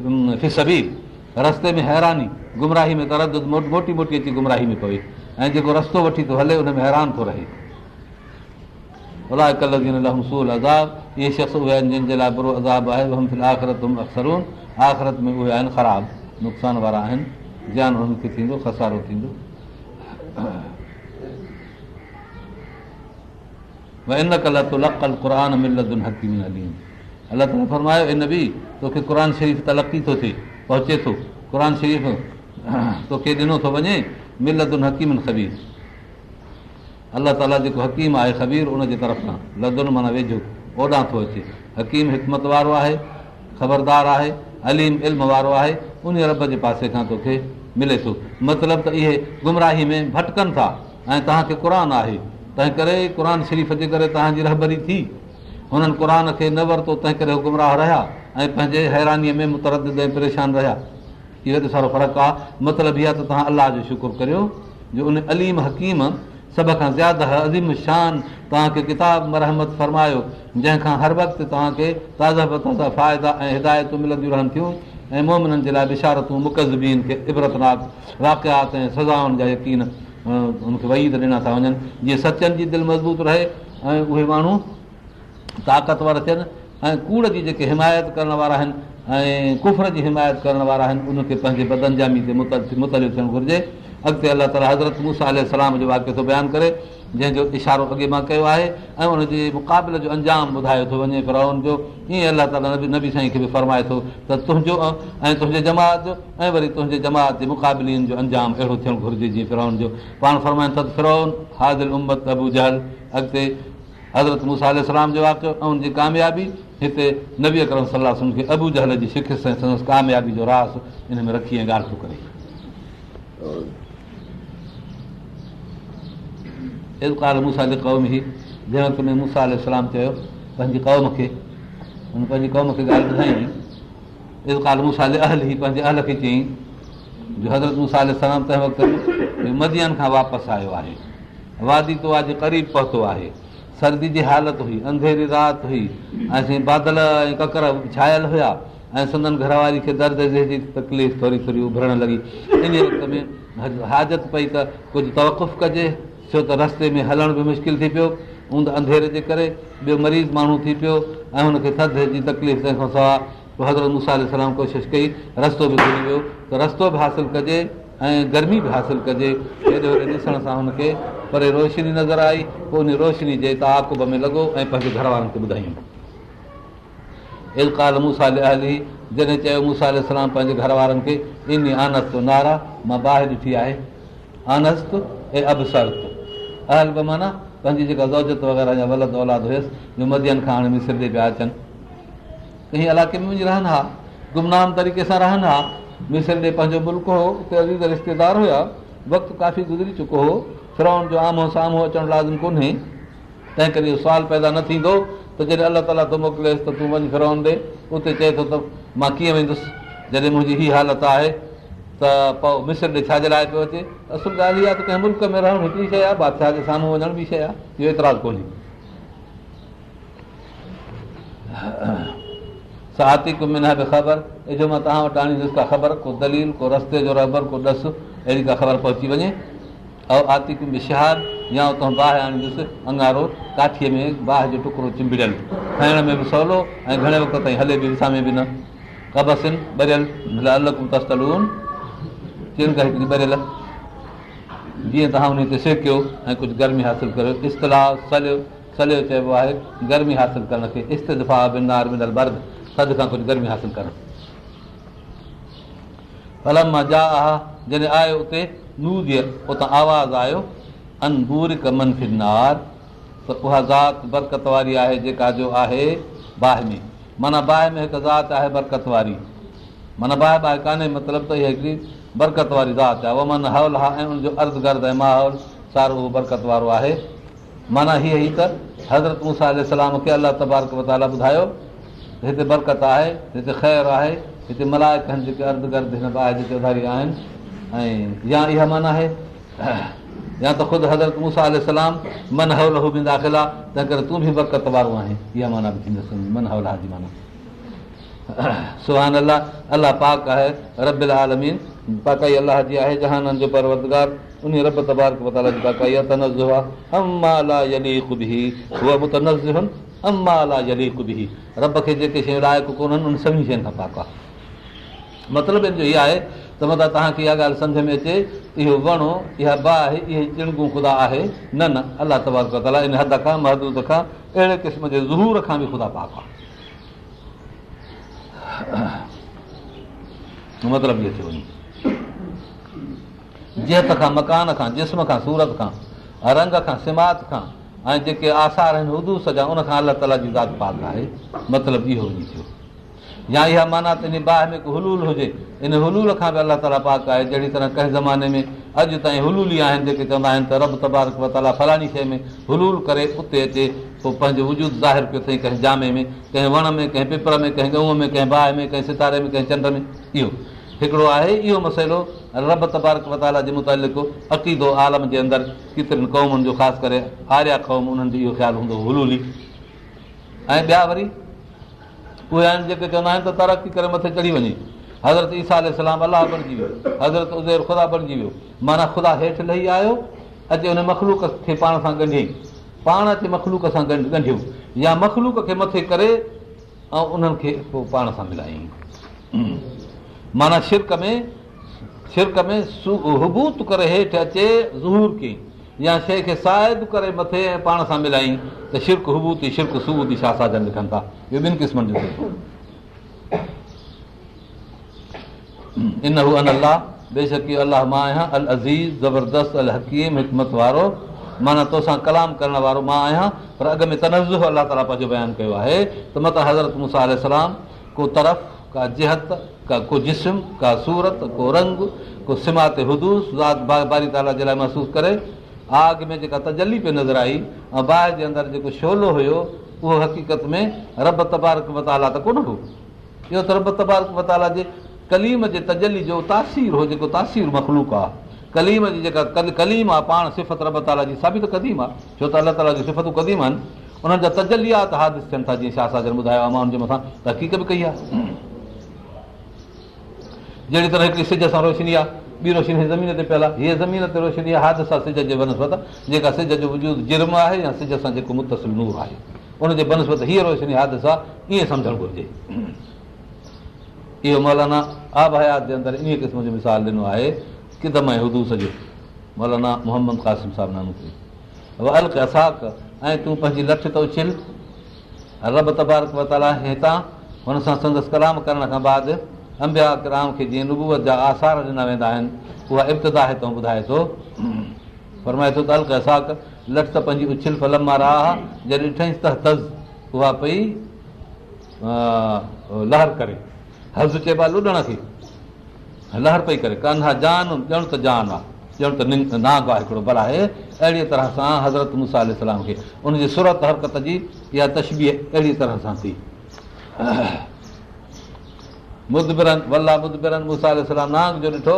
रस्ते में हैरानी गुमराही में मोटी मोटी अची गुमराही में पवे ऐं जेको रस्तो वठी थो हले हुन में हैरान थो रहे शख़्स उहे ख़राब नुक़सान वारा आहिनि हकीम हुनखे अलाह ताला फर्मायो हिन बि तोखे क़रान शरीफ़ त लकी थो थिए पहुचे थो क़ुर शरीफ़ तोखे ॾिनो थो वञे मिल हकीमनि ख़बीर अलाह ताला जेको हकीम आहे ख़बीर उन जे तरफ़ सां लदुन माना वेझो ओॾां थो अचे हकीम हिकमत वारो आहे ख़बरदार आहेम इल्म वारो आहे उन अब जे पासे खां तोखे मिले थो मतिलब त इहे गुमराही में भटकनि था ऐं तव्हांखे क़ुर आहे तंहिं करे क़ुर शरीफ़ जे करे तव्हांजी रहबरी थी हुननि क़ुर खे न वरितो तंहिं करे हुकुमराह रहिया ऐं पंहिंजे हैरानीअ में मुतरद ऐं परेशान रहिया इहो त सारो फ़र्क़ु आहे मतिलबु इहा त तव्हां अलाह जो शुकुरु करियो जो उन अलीम हकीम सभ खां ज़्यादा अज़ीम शान तव्हांखे किताब मरहमत फ़रमायो जंहिंखां हर वक़्तु तव्हांखे ताज़ा ब ताज़ा फ़ाइदा ऐं हिदायतूं मिलंदियूं रहनि थियूं ऐं मोमिननि जे लाइ बिशारतूं मुक़ज़बीन खे इबरतनाक वाक़ियात ऐं सज़ाउनि जा यकीन उनखे वहीद ॾिना था वञनि जीअं सचनि जी दिलि मज़बूत रहे ऐं उहे माण्हू ताक़तवर थियनि ऐं कूड़ जी जेके हिमायत करण वारा आहिनि ऐं कुफर जी हिमायत करण वारा आहिनि उनखे पंहिंजे बदनजामी ते मुतलिफ़ थियणु घुरिजे अॻिते अलाह ताला हज़रत मूसा अल सलाम जो वाक्य थो बयानु करे जंहिंजो इशारो अॻे मां कयो आहे ऐं उनजे मुक़ाबले जो अंजाम ॿुधायो थो वञे फिराउन जो ईअं अलाह ताला नबी नबी साईं खे बि फरमाए थो त तुंहिंजो ऐं तुंहिंजे जमात जो ऐं वरी तुंहिंजे जमात जे मुक़ाबलनि जो अंजाम अहिड़ो थियणु घुरिजे जीअं फिराउन जो पाण फ़रमाइनि था त फिराउन हाज़िर उमत अबू जहल अॻिते हज़रत मुलाम जो वाकियो ऐं हुनजी कामयाबी हिते नबी अकर सलाहु खे अबू जहल जी सिख ऐं संदसि कामयाबी जो रास हिन में रखी ऐं ॻाल्हि थो करे मूसा कई क़ौम ई जंहिं वक़्त में मूसा सलाम चयो पंहिंजी क़ौम खे हुन पंहिंजी क़ौम खे ॻाल्हि ॿुधाई ॿुधाईं इदकाल अहल ई पंहिंजे अहल खे चयईं जो हज़रत मूसा मुसा तंहिं वक़्तु मदीन खां वापसि आयो आहे वादी तो आहे जे करीब पहुतो आहे सर्दी जी हालति हुई अंधेरी राति हुई ऐं साईं बादल ऐं ककर छायल हुआ ऐं सदन घरवारी खे दर्द जी तकलीफ़ थोरी थोरी उभरणु लॻी इन में हाज़त पई त कुझु तवकुफ़ु कजे छो त रस्ते में हलण बि मुश्किलु थी पियो उंद अंधेरे जे करे ॿियो मरीज़ु माण्हू थी पियो ऐं हुनखे थधे जी तकलीफ़ तंहिंखां सवाइ हज़रत मुसा सलाम कोशिशि कई रस्तो बि घुरी वियो त रस्तो बि हासिलु कजे ऐं गर्मी बि हासिलु कजे हेॾे होॾे ॾिसण सां हुनखे परे रोशनी नज़र आई पोइ उन रोशनी जे ताकुब में लॻो ऐं पंहिंजे घर वारनि खे ॿुधायूं इलकाल मूसाल अली जॾहिं चयो मूसाल मूसा पंहिंजे घर वारनि खे इन आनस्त नारा मां बाहि ॾिठी आहे आनस्त ऐं अब अहल बि माना पंहिंजी जेका ज़ौजत वग़ैरह वलद औलाद हुयसि जो मदियन खां हाणे मिसिर ते पिया अचनि कंहिं इलाइक़े में वञी रहनि हा गुमनाम तरीक़े सां रहनि हा मिसर ॾे पंहिंजो मुल्क हो उते अज़ीज़ रिश्तेदार हुया वक़्तु काफ़ी गुज़री चुको हो फिरोन जो आम्हूं साम्हूं अचणु लाज़िम कोन्हे तंहिं करे इहो सुवालु पैदा न थींदो त जॾहिं अलाह ताला थो मोकिलेसि त तूं वञ फिरोन ॾे उते चए थो त मां कीअं वेंदुसि जॾहिं मुंहिंजी हीअ हालत आहे त पोइ मिसर ॾे छाजे लाइ पियो अचे असुलु ॻाल्हि इहा त कंहिं मुल्क में रहणु हिकिड़ी शइ आहे बादशाह जे साम्हूं वञण जी शइ आहे इहो एतिरा कोन्हे सां आतिकुंभिना बि ख़बर अॼु मां तव्हां वटि आणींदुसि का ख़बर को दलील को रस्ते जो रबर को ॾस अहिड़ी का ख़बर पहुची वञे ऐं आतिकुंभ शहार या उतां बाहि आणींदुसि अंगारो काठीअ में बाहि जो टुकड़ो चिंबिड़ियल खाइण में बि सवलो ऐं घणे वक़्त ताईं हले बि विसामे बि न कबसिन भरियल अलॻि चयनि खां हिकिड़ी भरियल जीअं तव्हां उन ते सेकियो ऐं कुझु गर्मी हासिलु कयो इस्तलाह सलियो सलियो चइबो आहे गर्मी हासिलु करण खे इस्तफ़ा बिनार इस्ता बर्द सदि खां कुझु गर्मी हासिल करणु अला जॾहिं आहे उते नू जी उतां आवाज़ु आयो अनूरिक वारी आहे जेका जो आहे बाहि में माना बाहि में हिकु ज़ात आहे बरकत वारी माना बाहि बाहि कान्हे मतिलबु त हीअ हिकिड़ी बरकत वारी ज़ात आहे उहा माना हवल हा ऐं उनजो अर्ज़ु गर्द ऐं माहौल सारो उहो बरक़त वारो आहे माना हीअ ई त हज़रत मूंसा सलाम खे अलाह तबारकाला ॿुधायो हिते बरकत आहे हिते ख़ैरु आहे हिते मलायक आहिनि ऐं त ख़ुदि हज़रता दाख़िल आहे तंहिं करे तूं बि बरकत वारो आहे इहा माना बि थींदुसि मना सुहान अलाह पाक आहे जहाननि जो अमाला यली रब खे जेके शयूं लाइक़ु कोन्हनि उन सभिनी शयुनि खां पाक आहे मतिलबु इन जो इहा आहे त मतिलबु तव्हांखे इहा ॻाल्हि सम्झ में अचे इहो वणो इहा बाहि इहे चिड़गू ख़ुदा आहे न न अलाह तबार इन हद खां महदूद खां अहिड़े क़िस्म जे ज़हूर खां बि ख़ुदा पाक आहे मतिलबु इहो थियो वञे जेत खां मकान खां जिस्म खां सूरत खां रंग खां सिमात खां ऐं जेके आसार आहिनि उदूस जा उनखां अलाह ताला जी ज़ात पाक आहे मतिलबु इहो वञी थियो या इहा माना त इन बाहि में हुलूल हुजे इन हुलूल खां बि अलाह ताला पाक आहे जहिड़ी तरह कंहिं ज़माने में अॼु ताईं हुलूल ई आहिनि जेके चवंदा आहिनि त रब तबारक ताला फलाणी शइ में हुलूल करे उते अचे पोइ पंहिंजो वजूद ज़ाहिर कयो अथईं कंहिं जामे में कंहिं वण में कंहिं पिपर में कंहिं गऊंअ में कंहिं बाहि में कंहिं सितारे में कंहिं चंड में इहो हिकिड़ो आहे इहो मसइलो रब तबारक वताला जे मुतालिक़ अक़ीदो आलम जे अंदरि केतिरनि क़ौमुनि जो ख़ासि करे आर्या क़ौम उन्हनि जो इहो ख़्यालु हूंदो हुलूली ऐं ॿिया वरी उहे आहिनि जेके चवंदा आहिनि त तरक़ी करे मथे चढ़ी वञे हज़रत ईसा सलाम अलाह बणिजी वियो हज़रत उदेर ख़ुदा बणिजी वियो माना ख़ुदा हेठि लही आयो अचे उन मखलूक खे पाण सां ॻंढियईं पाण अचे मखलूक सां ॻंढियूं या मखलूक खे मथे करे ऐं उन्हनि खे पोइ पाण सां मिलायईं हेठि अचेईं त शिरक हुबूती अलाह मां आहियां अल अज़ीज़ ज़बरदस्त अल हकीम हिमत वारो माना तोसां कलाम करण वारो मां आहियां पर अॻ में तनज़ु अलाह पंहिंजो बयानु कयो आहे त मता हज़रत मुलाम तरफ़ का जेह का को जिस्म का सूरत को रंग को सिमात हुदुूस बारी ताला जे लाइ महसूसु करे आग में जेका तजली पई नज़र आई ऐं बाहि जे अंदरि जेको शोलो हुयो उहो हक़ीक़त में रब तबारक मताला त कोन हो इहो त रब तबारक मताला जे कलीम जे तजली जो तासीर हो जेको तासीर मखलूक आहे कलीम जी जेका कल, कलीम आहे पाण सिफ़त रब ताला जी साबित कदीम आहे छो त अलाह ताला जूं सिफ़तूं क़दीम आहिनि उन्हनि जा तजलियात हादिस थियनि था जीअं शाह साजन ॿुधायो आहे मां हुनजे मथां तहक़ीक़ बि कई आहे जहिड़ी तरह हिकिड़ी सिज सां रोशनी आहे ॿी रोशनी ज़मीन ते पियल आहे हीअ ज़मीन ते रोशनी आहे हादसा सिज जे बनस्पत जेका सिज जो वजूद जिर्म आहे या सिज सां जेको मुतसिल नूर आहे उनजे बनस्पत हीअ रोशनी हादिसा ईअं सम्झणु घुरिजे इहो मौलाना आब हयात जे अंदरि इन क़िस्म जो मिसाल ॾिनो आहे की हुदूस जो मौलाना मोहम्मद क़ासिम साहिब अलक असाक ऐं तूं पंहिंजी लठ त उछिल रब तबारक तोछारक हितां हुन सां संदसि कलाम करण खां बाद अंबिया किराम खे जीअं नुबूअ जा आसार ॾिना वेंदा आहिनि उहा इब्तिदा त ॿुधाए थो फरमाए थो त अलक असाक लठ त पंहिंजी उछल फलम मां रहा जे ॾिठई तज़ उहा पई लहर करे हज़ चइबो आहे लुॾण खे लहर पई करे काना जान ॼण त जान आहे ॼण त नाग आहे हिकिड़ो आहे अहिड़ीअ तरह सां हज़रत मुसालाम खे उनजी सूरत हरकत जी इहा तशबी अहिड़ी तरह सां थी मुदबिरन वल्ला मुदबिरन मुसाल नांग जो ॾिठो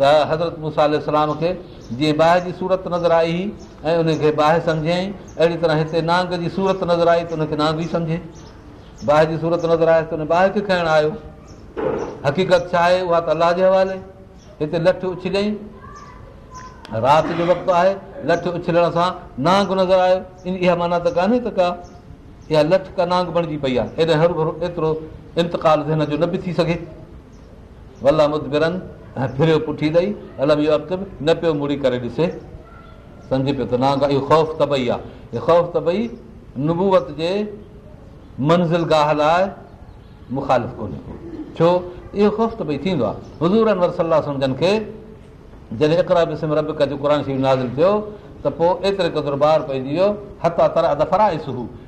त हज़रत मुसाल खे जीअं बाहि जी सूरत नज़र आई ऐं उनखे बाहि सम्झियई अहिड़ी तरह हिते नांग जी सूरत नज़र आई त उनखे नांग ई सम्झई बाहि जी सूरत नज़र आई त उन बाहि खे खयणु आयो हक़ीक़त छा आहे उहा त अलाह जे हवाले हिते लठ उछल राति जो वक़्तु आहे लठ उछलण सां नांग नज़र आयो इन इहा माना त कान्हे त का इहा लठक कनांग बणिजी पई आहे हेॾे हरू भरू एतिरो इंतकाल हिन जो न बि थी सघे वला मुदबिरन ऐं फिरियो पुठी ॾेई अलम इहो अलॻि न पियो मुड़ी करे ॾिसे सम्झे पियो त नांग इहो ख़ौफ़ तबई आहे इहो ख़ौफ़ तबई नुबूअ जे मंज़िल गाह लाइ मुखालिफ़ कोन्हे को छो इहो ख़ौफ़ तबई थींदो आहे हज़ूरनि वर सलाह सम्झनि खे जॾहिं रब क़ुर शरीफ़ नाज़िल थियो त पोइ एतिरे क़दुरु क़दुरुबारु पइजी वियो हथा तरा द फराएस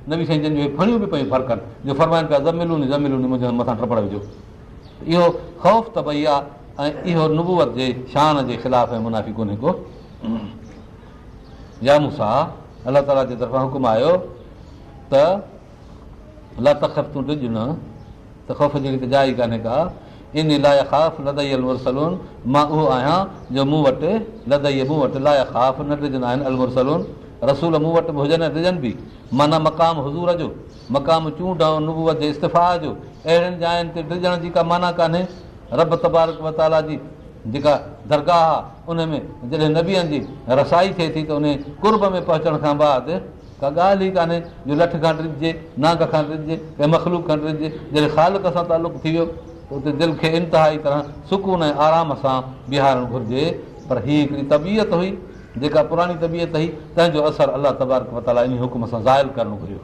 नवी शयूं जो फणियूं बि पयूं फरकनि जो फरमाइनि पिया मुंहिंजे मथां टपड़ विझो इहो ख़ौफ़ त भई आहे ऐं इहो नुबूअत जे शान जे ख़िलाफ़ ऐं मुनाफ़ी कोन्हे को या जामसा अलाह ताला जे तरफ़ां हुकुम आयो त अला तखफ़ त ख़ौफ़ कान्हे का इन लाइ ख़ाफ़ लदई अलसलून मां उहो आहियां जो मूं वटि लदई मूं वटि लाइ ख़ाफ़ न ॾिजंदा आहिनि अलमुरसलून रसूल मूं वटि बि हुजनि ऐं रिजनि बि माना मक़ाम हज़ूर जो मक़ाम चूंड ऐं नुबूअ जे इस्तीफ़ा जो अहिड़ियुनि जाइनि ते ॾिजण जी का माना कान्हे रब तबारक तबारकाला जी जेका दरगाह आहे उन में जॾहिं नबीअ जी रसाई थिए थी त उन कुर्ब में पहुचण खां बाद का ॻाल्हि ई कान्हे जो लठ खां ॾिजे नांग खां ॾिजे कंहिं मखलूक खां ॾिजे जॾहिं ख़ालक सां तालुक़ु थी वियो त उते दिलि खे इंतिहाई तरह सुकून ऐं आराम सां बीहारणु घुरिजे पर हीअ हिकिड़ी तबियत हुई जेका पुराणी तबियत हुई तंहिंजो असरु अलाह तबारक बताला इन हुकुम सां ज़ाहिर करणो घुरियो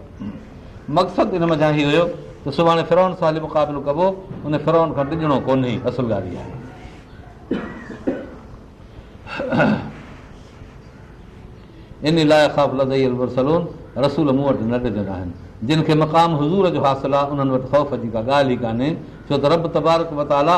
मक़सदु इन मज़ा ई हुयो त सुभाणे फिरोन सां हली मुक़ाबिलो कबो उन फिरोन खां डिॼणो कोन्हे असुल ॻाल्हि आहे इन लाइ रसूल मूं वटि न ॾिजंदा आहिनि जिन खे मक़ाम हज़ूर जो हासिलु आहे उन्हनि वटि ख़ौफ़ जी का ॻाल्हि ई कान्हे छो त रब तबारक मताला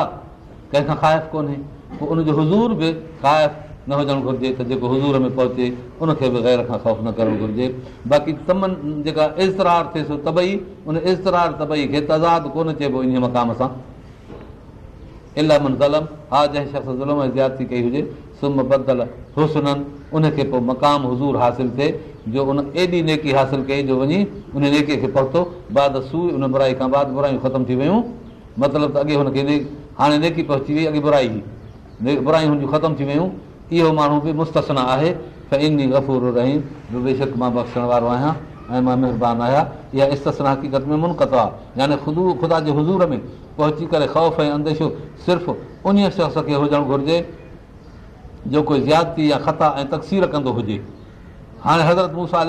कंहिंखां कोन्हे पोइ उनजो हज़ूर बि ख़ाइफ़ न हुजणु घुरिजे त जेको हज़ूर में पहुचे उनखे बि ग़ैर खां ख़ौफ़ न करणु घुरिजे बाक़ी तमन जेका इज़तरार थिए थो तबई उन इज़तरार तबई खे तज़ाद कोन चइबो इन मक़ाम सां इलामन ज़लम हा जंहिं शख़्स ज़ुल्म ज़्याती कई हुजे सुम बदल हुसननि उनखे पोइ मक़ाम हज़ूर हासिलु थिए जो उन एॾी नेकी हासिलु कई जो वञी उन नेकीअ खे पहुतो बाद सूई उन बुराई खां बाद बुरायूं ख़तमु थी वियूं मतिलबु त अॻे हुनखे हाणे नेकी पहुची वई अॻे बुराई जी बुराई हुनजूं ख़तमु थी वियूं इहो माण्हू बि मुस्तसिन आहे त इन गफ़ूर रही बेशक मां बख़्शण वारो आहियां ऐं मां महिरबानी आहियां इहा इस्तसि हक़ीक़त में मुनक़त आहे यानी ख़ुदि ख़ुदा जे हज़ूर में पहुची करे ख़ौफ़ ऐं अंदेशो सिर्फ़ु उन शख़्स खे हुजणु घुरिजे जो कोई ज़्यादती या ख़ता ऐं तकसीर कंदो हुजे हाणे हज़रत मूसा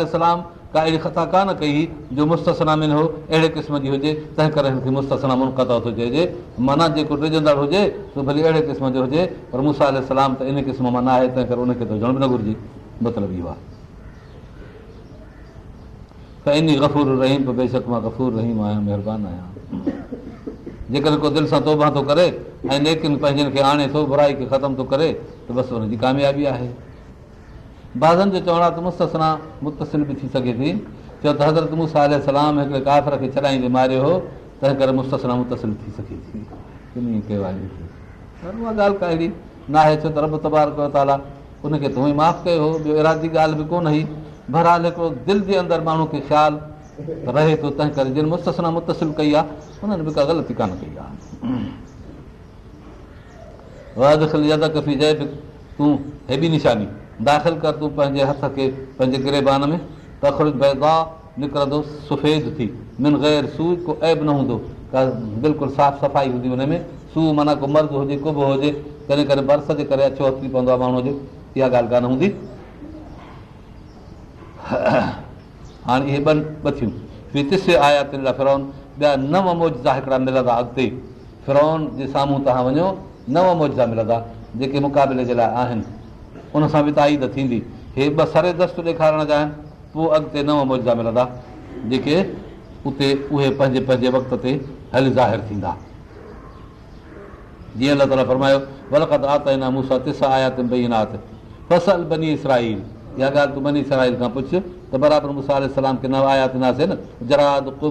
का अहिड़ी ख़ता कान कई जो मुस्तसना में न हो अहिड़े क़िस्म जी हुजे तंहिं करे हिनखे मुस्तसना सलामु थो चइजे माना जेको रिजंदड़ हुजे त भली अहिड़े क़िस्म जो हुजे पर अल सलाम त इन क़िस्म मां न आहे तंहिं करे उनखे त हुजण बि न घुरिजे मतिलबु इहो आहे त इन गफ़ूर रहीम पोइ बेशक मां गफ़ूर रहीम आहियां महिरबानी आहियां जेकॾहिं को दिलि सां दिलोबा थो करे ऐं नेकिन खे आणे थो बुराई खे ख़तमु थो करे त बसि हुनजी कामयाबी आहे बाज़न जो चवण त मुस्तरा मुतसिल बि थी सघे थी चयो त हज़रत मूं हिकिड़े काफ़िर खे छॾाईंदे मारियो हो तंहिं करे मुस्तसरा मुतसिल थी सघे थी आहे न छो त माफ़ु कयो हो इरादी ॻाल्हि बि कोन हुई बहरहाल हिकिड़ो दिलि जे अंदरि माण्हू खे ख़्यालु रहे थो तंहिं करे जिन मुस्ता मुतसिल कई आहे उन्हनि बि का ग़लती कान कई आहे बि निशानी दाख़िल कर तूं पंहिंजे हथ खे पंहिंजे गिरेबान में तखर निकिरंदो सुफेद थी मिन ग़ैर सू को ऐब न हूंदो का बिल्कुलु साफ़ु सफ़ाई हूंदी हुन में सू माना को मर्द हुजे को बि हुजे तंहिंजे करे बर्स जे करे अछो अची पवंदो आहे माण्हूअ जो इहा ॻाल्हि कान हूंदी हाणे इहे ॿ थियूं आया तिन लाइ फिरोन ॿिया नव मौजा हिकिड़ा मिलंदा अॻिते फिरोन जे साम्हूं तव्हां वञो नव मौजा मिलंदा जेके मुक़ाबले जे लाइ आहिनि उन सां बि ताई त थींदी हे ॿ सरे दश्त ॾेखारण जा आहिनि पोइ अॻिते नव मौजा मिलंदा जेके उते उहे पंहिंजे पंहिंजे वक़्त ते हल ज़ाहि थींदा जीअं अलाह ताला फरमायोर ॻाल्हि तूं बनी सर खां पुछ त बराबरि मुसा आया थींदासीं न जराद कु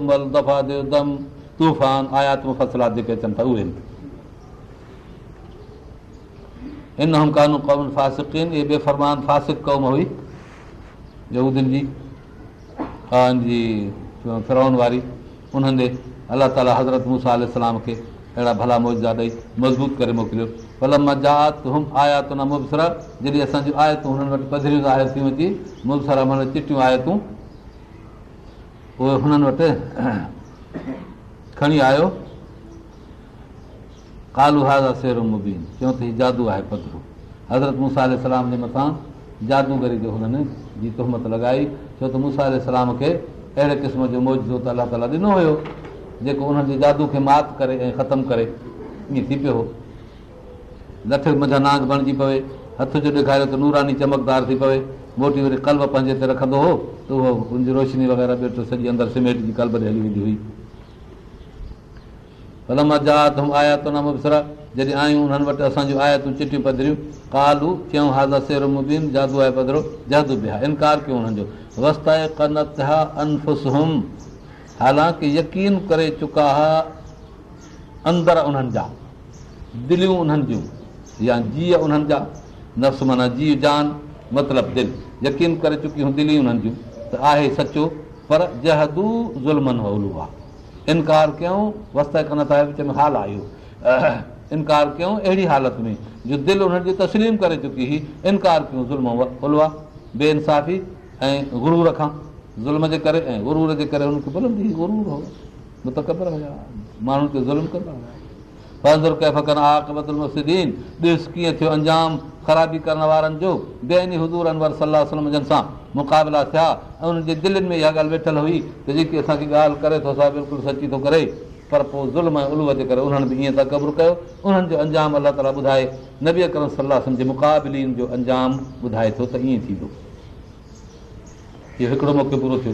फासिकिन इहे बेफ़रमान फासिक क़ौम हुई जे फिरोन वारी उन्हनि जे अलाह ताला हज़रत अलाम खे अहिड़ा भला मोजदा ॾेई मज़बूत करे मोकिलियो पल मज़ात आया त मुबसरा जॾहिं असांजो आयतूं चिटियूं आयतूं उहे हुननि वटि खणी आयो कालू हा सेरो मुबीन चयूं त हीउ जादू आहे पधरो हज़रत सलाम जे मथां जादूगरी जो हुननि जी तुहमत लॻाई छो त सलाम खे अहिड़े क़िस्म जो मौजूदु त अलाह ताला ॾिनो हुयो जेको हुननि जे जादू खे मात करे ऐं ख़तमु करे ईअं थी पियो हो मुंहिंजा नाग बणिजी पवे हथ जो ॾेखारियो त नूरानी चमकदार थी पवे मोटी वरी कल्ब पंहिंजे ते रखंदो हो त उहो हुनजी रोशनी वग़ैरह ॿियो त सॼी अंदरि सिमेंट कल्ब ते हली वेंदी हुई मां जातया त जॾहिं आयूं उन्हनि वटि असांजूं जूं आया तूं चिटियूं पधरियूं कालू चयूं मुबीन जादू जादू आहे आहे पधरो बि इनकार कयूं जो वस्ताए अनफुस हुम हालांकि यकीन करे चुका हुआ अंदर उन्हनि जा दिलियूं उन्हनि जूं या जीअ उन्हनि जा नफ़्स माना जीव जान मतिलबु दिलि यकीन करे चुकियूं दिलियूं उन्हनि जूं त आहे सचो पर जहदू ज़ुल्मनि आहे इनकार कयूं वस्त विच में हाल आयो इनकार कयूं अहिड़ी हालति में जो दिलि हुननि जी तस्लीम करे चुकी हुई इनकार कयूं ज़ुल्म उलवा बे इंसाफ़ी ऐं गुरूर खां ज़ुल्म जे करे ऐं गुरूर जे करे हुनखे बुलंदी गुरूर हो माण्हुनि खे ज़ुल्म कंदा हुआ थियो अंजाम ख़राबी करण वारनि जो हज़ूर अनवर सलम जन सां मुक़ाबिला थिया ऐं उन्हनि जे दिलनि में इहा ॻाल्हि वेठल हुई त जेकी असांखे ॻाल्हि करे थो असां बिल्कुलु सची थो करे पर पोइ ज़ुल्म ऐं उलूअ जे करे उन्हनि बि ईअं था क़बरु कयो उन्हनि जो अंजाम अलाह ताला ॿुधाए नबी अकरम सलाह जे मुक़ाबिलनि जो अंजाम ॿुधाए थो त ईअं थींदो इहो हिकिड़ो मौक़ो पूरो थियो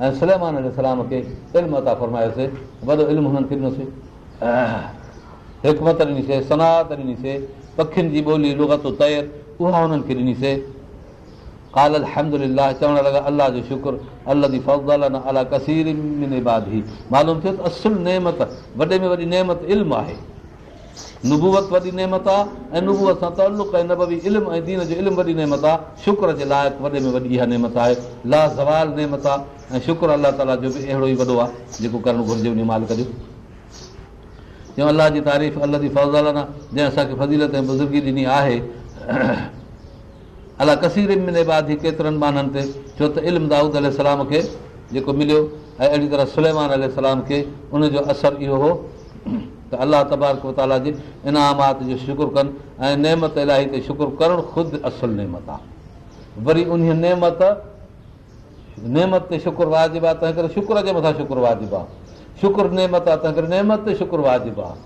ऐं सलैमान खे इल्म फ़र्मायोसीं वॾो इल्मु हुननि खे ॾिनोसीं हिकमत ॾिनीसीं सनात ॾिनीसीं पखियुनि जी ॿोली ॾिनीसीं कालद अहमद चवणु लॻा अलाह जो शुकुरु अलाह जी كثير कसीर عباده मालूम थियो असुल नेमत वॾे में वॾी نعمت इल्मु आहे नुबूत वॾी नेमत आहे ऐं सां ऐं ऐं दीन जो इल्मु वॾी नेमत आहे शुक्र जे लाइ नेमत आहे ला ज़वाज़ नेमत आहे ऐं शुक्र अलाह ताला जो बि अहिड़ो ई वॾो आहे जेको करणु घुरिजे उन मालिक जी चऊं अलाह जी तारीफ़ अलाह अली फौज़ाना जंहिं असांखे फज़ीलत ऐं बुज़ुर्गी ॾिनी आहे अलाह कसीर में केतिरनि माननि ते छो त इल्मु दाऊद अल खे जेको मिलियो ऐं अहिड़ी तरह सुलेमान खे उनजो असरु इहो हो त अलाह तबारक तबारकाला जे इनामात जो शुकुरु कनि ऐं नेमत इलाही ते शुकुरु करणु ख़ुदि असुलु नेमत आहे वरी उन नेमत नेमत ते शुकुरु वाजिबु आहे तंहिं करे शुकुर जे मथां शुकुरु वाजिबु आहे शुकुर नेमत आहे तंहिं करे नेमत ते शुकुरु वाजिबु आहे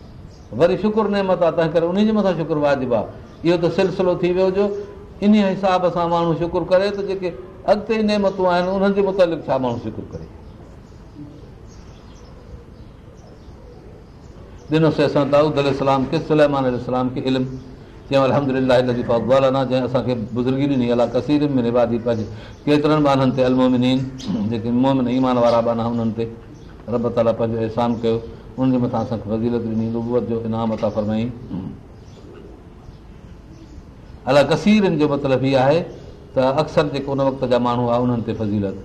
वरी शुकुरु नेमत आहे तंहिं करे उन जे मथां शुकुरु वाजिबु आहे इहो त सिलसिलो थी वियो हुओ इन हिसाब सां माण्हू शुकुरु करे त जेके अॻिते ई नेमतूं आहिनि उन्हनि जे मुतालिक़ छा माण्हू शुकुरु करे केतिरनि ते रब ताला पंहिंजो एहसाम कयो उन्हनि जे मथां फरमाई अला कसीरनि जो मतिलब इहा आहे त अक्सर जेके उन वक़्त जा माण्हू उन्हनि ते फज़ीलत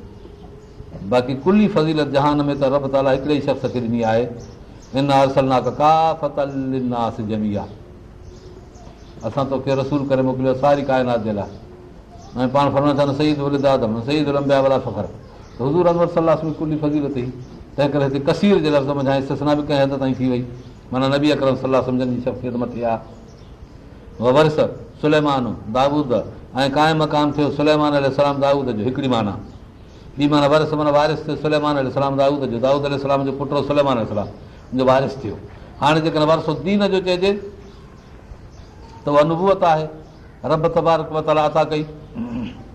बाक़ी कुल्ली फज़ीलत जहान में त रब ताला हिकड़े ई शख़्स खे ॾिनी आहे असां तोखे तंहिं करे हिते बि कंहिं हदि ताईं थी वई माना नबी अकरम सलाह सम्झनि जी शख़्सियत मथे आहे दाऊद ऐं काए मक़ाम थियो अलाम दाऊद जो हिकिड़ी माना दाऊद जो पुटु अलाम जो वारिस थियो हाणे जेकॾहिं वारसो दीन जो चइजे त उहा अनुभूत आहे रब तबारक मताला अता कई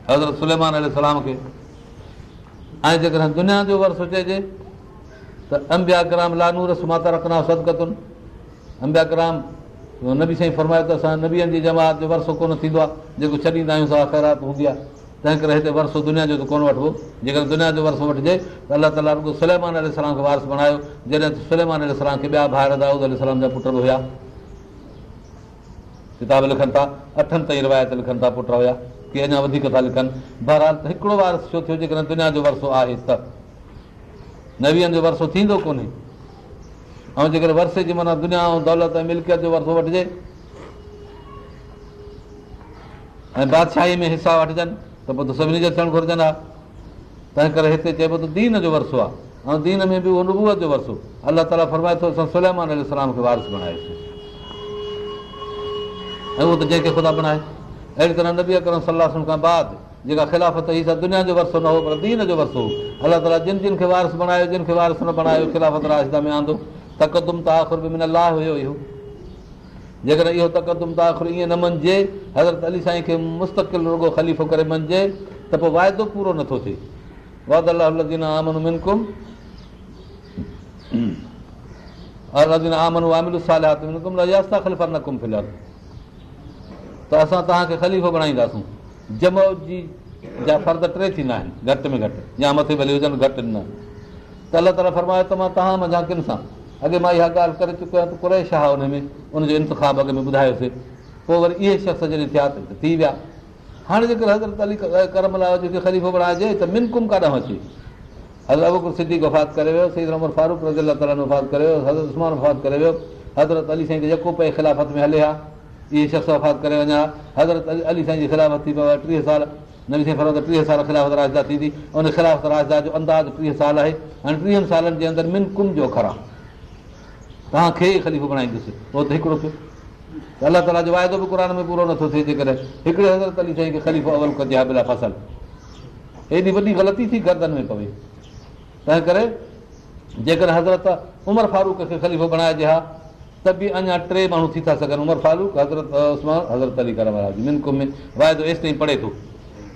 हज़रत अलाम खे ऐं जेकॾहिं दुनिया जो वरसो चइजे त अंबिया क्राम लानू रस माता रखंदा सदकतुनि अंबिया क्राम नबी साईं फरमायो त असां नबीअनि जी जमात जो वरसो कोन थींदो आहे जेको छॾींदा आहियूं सा ख़ैरात हूंदी आहे तंहिं करे हिते वरसो दुनिया जो त कोन वठिबो जेकॾहिं दुनिया जो वरसो वठिजे त अलाह ताला तालगो सलेमान खे वारस बणायो जॾहिं सलेमान सलमान खे ॿिया भाइर दाऊद भाड़ाऊदलमा पुटु हुया किताब लिखनि था अठनि ताईं रिवायत लिखनि था पुट हुया के अञा वधीक था लिखनि बरहाल हिकिड़ो वारस छो थियो जेकॾहिं दुनिया जो वरसो आहे त नवीहनि जो वरसो थींदो कोन्हे ऐं जेकर वरसे जी माना दुनिया ऐं दौलत ऐं मिल्कियत जो वरसो वठिजे ऐं बादशाही में हिसा वठजनि त पोइ त सभिनी जा थियणु घुरिजनि हा तंहिं करे हिते चइबो त दीन जो वरसो आहे ऐं दीन में बि उहो नुबूअ जो वरसो अलाह ताला फरमाए थो असां खे वारस बणाएसि ऐं उहो त जंहिंखे ख़ुदा बणाए अहिड़ी तरह नबी अकरम सलाह खां बाद जेका ख़िलाफ़त सां दुनिया जो वरसो न हो पर दीन जो वरसो हो अलाह ताला जिन जिन खे वारस बणायो जिन खे वारस न बणायो ख़िलाफ़त में आंदो तकदुम त आख़िर बि ताह हुयो इहो जेकॾहिं इहो तकदुम त ईअं न मञिजे हज़रत अली साईं खे मुस्तकिल रुगो ख़लीफ़ो करे मञिजे त पोइ वाइदो पूरो नथो थिए वादलुमीन त असां तव्हांखे ख़लीफ़ो बणाईंदासूं जमो जी जा फर्द टे थींदा आहिनि घटि में घटि या मथे भली हुजनि घटि न त अलाह ताला फरमायो त मां तव्हां मञा किन सां अॻे मां इहा ॻाल्हि करे चुको आहियां त कुरेशा हुन में उनजो इंतिखाब अॻ में ॿुधायोसीं पोइ वरी इहे शख़्स जॾहिं थिया त थी विया हाणे जेकर हज़रत अली करम लाइ जेके ख़लीफ़ो बणाइजे त मिनकुम कुम काॾां अचे हज़र अबूकुल सिद्दीक़ वफ़ात करे वियो सईद रमन फारूक रज़ी अला ताला वफ़ात करे वियो हज़रत उस्मान वफ़ात करे वियो हज़रत अली साईं खे जेको पए ख़िलाफ़त में हले हा इहे शख़्स वफ़ात करे वञा हज़रत अली अली साईं जी ख़िलाफ़त थी पियो आहे टीह साल साली साईं टीह साल ख़िलाफ़त राजदा थींदी उन ख़िलाफ़त राजदा जो अंदाज़ टीह साल आहे हाणे टीहनि सालनि जे अंदरि मिनकुम जो खरां तव्हांखे ई ख़लीफ़ो बणाईंदुसि उहो त हिकिड़ो थियो त अल्ला ताला जो वाइदो बि क़ुर में पूरो नथो थिए जेकर हिकिड़े हज़रत अली साईं खे ख़लीफ़ो अवल कजे हा बिला फसल एॾी वॾी ग़लती थी गर्दन में पवे तंहिं करे जेकर हज़रत उमर फारूक खे ख़लीफ़ो बणाइजे हा त बि अञा टे माण्हू थी था सघनि उमर फारूक हज़रत उसमान हज़रत अली मिनकुन में वाइदो एसिताईं पढ़े थो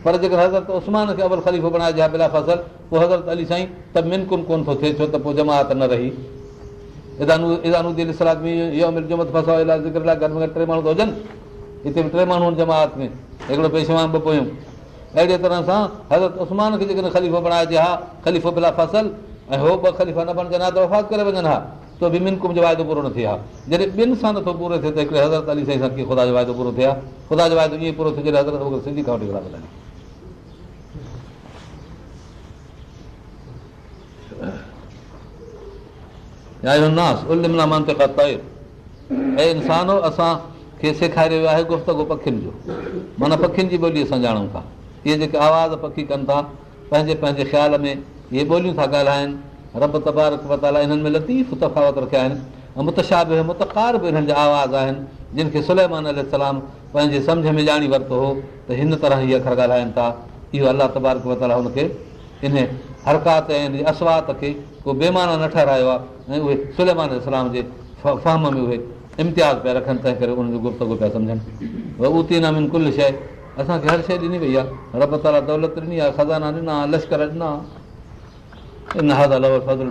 पर जेकर हज़रत उसमान खे अवल ख़लीफ़ो बणाए जहा बिलाफ़ फसल पोइ हज़रत अली साईं त मिनकुन कोन थो थिए छो त पोइ जमात न रही घटि में घटि टे माण्हू हुजनि हिते बि टे माण्हू जमात में हिकिड़ो पेशवान बि कयूं अहिड़े तरह सां हज़रत उस्तमान खे जेकॾहिं ख़लीफ़ बणाइजे हा ख़ली फसल ऐं हू ॿ ख़ीफ़ा न बणजनि हा त वफ़ात करे वञनि हा तो बि कुंभ जो फ़ाइदो पूरो न थिए आहे जॾहिं ॿिनि सां नथो पूरो थिए त हिकिड़े हज़रत अली साईं ख़ुदा जो वाइदो पूरो थिए आहे ख़ुदा जो फ़ाइदो ईअं पूरो थिए हज़रत सिंधी खां वॾी ऐं इंसान असांखे सेखारियो वियो आहे गुफ़्तगु पखियुनि जो माना पखियुनि जी ॿोली असां ॼाणूं था इहे जेके आवाज़ पखी कनि था पंहिंजे पंहिंजे ख़्याल में इहे ॿोलियूं था ॻाल्हाइनि रब तबारक तबारकाला इन्हनि में लतीफ़ तफ़ावत रखिया आहिनि ऐं मुतशा बि मुतार बि हिननि जा आवाज़ आहिनि जिन खे सुलमान पंहिंजे सम्झ में ॼाणी वरितो हो त हिन तरह हीअ अखर ॻाल्हाइनि था इहो अलाह तबारक तबारकबताला हुनखे इन हरकात ऐं असवात खे को बेमाना न ठाहिरायो आहे ऐं उहे सुलमान इस्लाम जे फहम में उहे इम्तियाज़ पिया रखनि तंहिं करे उन्हनि जो गुफ़्तगु पिया सम्झनि उते मिन कुल शइ असांखे हर शइ ॾिनी वई आहे रब ताला दौलत ॾिनी आहे ख़ज़ाना ॾिना लश्कर ॾिना इन फज़ल फज़ल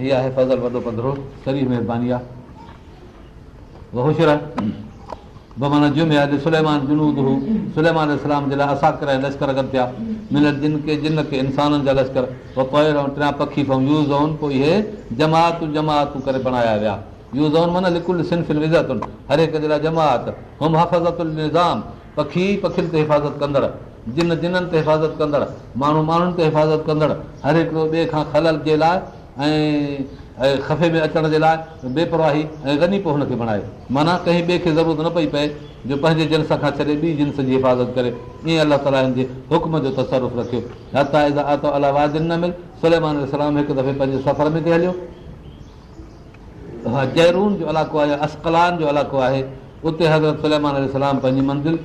हीअ आहे वॾो पधरो सॼी महिरबानी आहे माना जुमे अॼु सुलेमान जुनूद हु सुलेमान इस्लाम जे लाइ असांकर ऐं लश्कर कनि पिया मिलनि जिन खे जिन खे इंसाननि जा लश्कर ऐं पखी फम ज़ोन पोइ इहे जमातूं जमातूं करे बणाया विया यू ज़ोन माना लिकुल सिन विज़तुनि हर हिक जे लाइ जमात होम हफ़ाज़त निज़ाम पखी पखियुनि ते हिफ़ाज़त कंदड़ जिन जिननि ते हिफ़ाज़त कंदड़ माण्हू माण्हुनि ते हिफ़ाज़त कंदड़ हर हिकिड़ो ॿिए खां खलल जे लाइ ऐं ऐं खफ़े में अचण जे लाइ बेपरवाही ऐं गनी पोइ हुनखे बणायो माना कंहिं ॿिए खे ज़रूरत न पई पए जो पंहिंजे जिन्स खां छॾे ॿी जिन्स जी हिफ़ाज़त करे ईअं अलाह ताला हिन जे हुकम जो तसरु रखियो न त वाजिन न मिल इस्लाम हिकु दफ़े पंहिंजे सफ़र में थी हलियो जैरून जो इलाइक़ो आहे अस्कलान जो इलाइक़ो आहे उते हज़रत इस्लाम पंहिंजी मंज़िल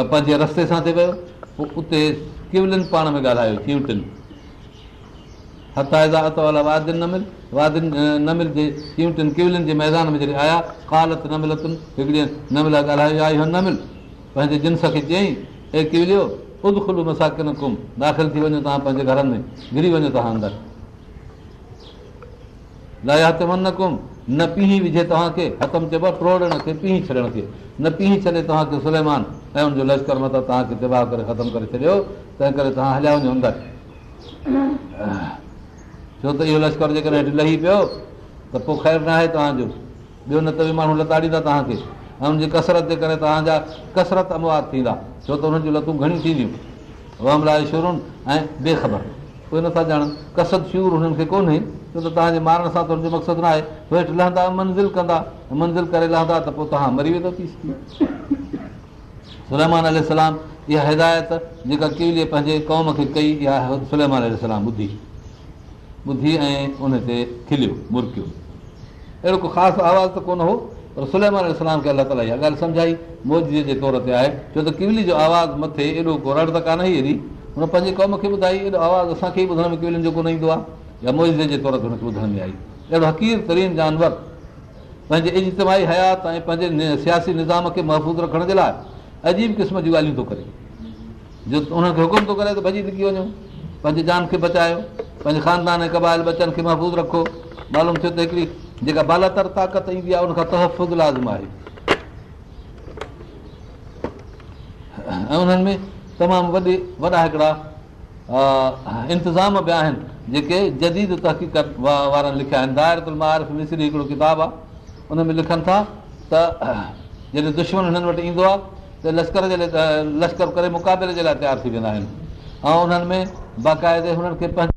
पंहिंजे रस्ते सां थी वियो पोइ उते किवलिन पाण में ॻाल्हायो चिवटिन हथाएदा हथ अला वादियुनि न मिल वादियुनि न मिलजे किविलियुनि जे मैदान में जॾहिं आया कालत ॻाल्हायूं पंहिंजे जिन्स खे चयईं ऐं किविलियो ख़ुदि खुल मसाक न कोम्हि दाख़िल थी वञो तव्हां पंहिंजे घरनि में घिरी वञो तव्हां अंदरि न हथ मन न कोन्हे न पीही विझे तव्हांखे हथम चइबो आहे टोड़ खे पीही छॾण खे न पीही छॾे तव्हांखे सुलेमान ऐं हुनजो लश्कर मथां तव्हांखे तिबा करे ख़तमु करे छॾियो तंहिं करे तव्हां हलिया वञो अंदरि छो त इहो लश्कर जेकॾहिं हेठि लही पियो त पोइ ख़ैरु न आहे तव्हांजो ॿियो न त बि माण्हू लताड़ींदा तव्हांखे ऐं हुनजी कसरत जे करे तव्हांजा कसरत अमवाद थींदा छो त हुननि जूं लतूं घणियूं थींदियूं हमला शुरू ऐं बेखबर उहे नथा ॼाणनि कसरत शूर हुननि खे कोन्हे छो त तव्हांजे मारण सां त हुनजो मक़सदु न आहे हेठि लहंदा मंज़िल कंदा मंज़िल करे लहंदा त पोइ तव्हां मरी वेंदो थी सुलेमान इहा हिदायत जेका किविले पंहिंजे क़ौम खे कई इहा सलेमानलाम ॿुधी ॿुधी ऐं उन ते खिलियो मुरकियो अहिड़ो को ख़ासि आवाज़ु त कोन हो पर सुलम इस्लाम खे अलाह ताला इहा ॻाल्हि सम्झाई मोज जे तौर ते आहे छो त किविली जो आवाज़ु मथे एॾो को रड़ त कान ई हेॾी हुन पंहिंजे क़ौम खे ॿुधाई एॾो आवाज़ु असांखे ई ॿुधण में किविलनि जो कोन ईंदो आहे या जे तौर ते हुनखे ॿुधण में आई अहिड़ो हक़ीर तरीन जानवर पंहिंजे इजतमाही हयात ऐं पंहिंजे सियासी निज़ाम खे महफ़ूज़ रखण जे लाइ अजीब क़िस्म जूं ॻाल्हियूं थो करे जो उन्हनि खे हुकुम थो करे त भॼी निकी वञो पंहिंजी जान खे बचायो पंहिंजे ख़ानदान ऐं क़ायल बचनि खे महफ़ूज़ रखो मालूम थियो त हिकिड़ी जेका बालातर ताक़त ईंदी आहे उनखां लाज़िम आहे ऐं उन्हनि में तमामु वॾे वॾा हिकिड़ा इंतिज़ाम बि आहिनि जेके जदीद तहक़ीक़त वारनि लिखिया आहिनि दायरतुल मारिफ़ मिसरी हिकिड़ो किताबु आहे उनमें लिखनि था त जॾहिं दुश्मन हुननि वटि ईंदो आहे त लश्कर जे लाइ लश्कर करे मुक़ाबले जे लाइ तयारु थी वेंदा आहिनि ऐं उन्हनि में बाक़ाइदे हुननि खे पंहिंजे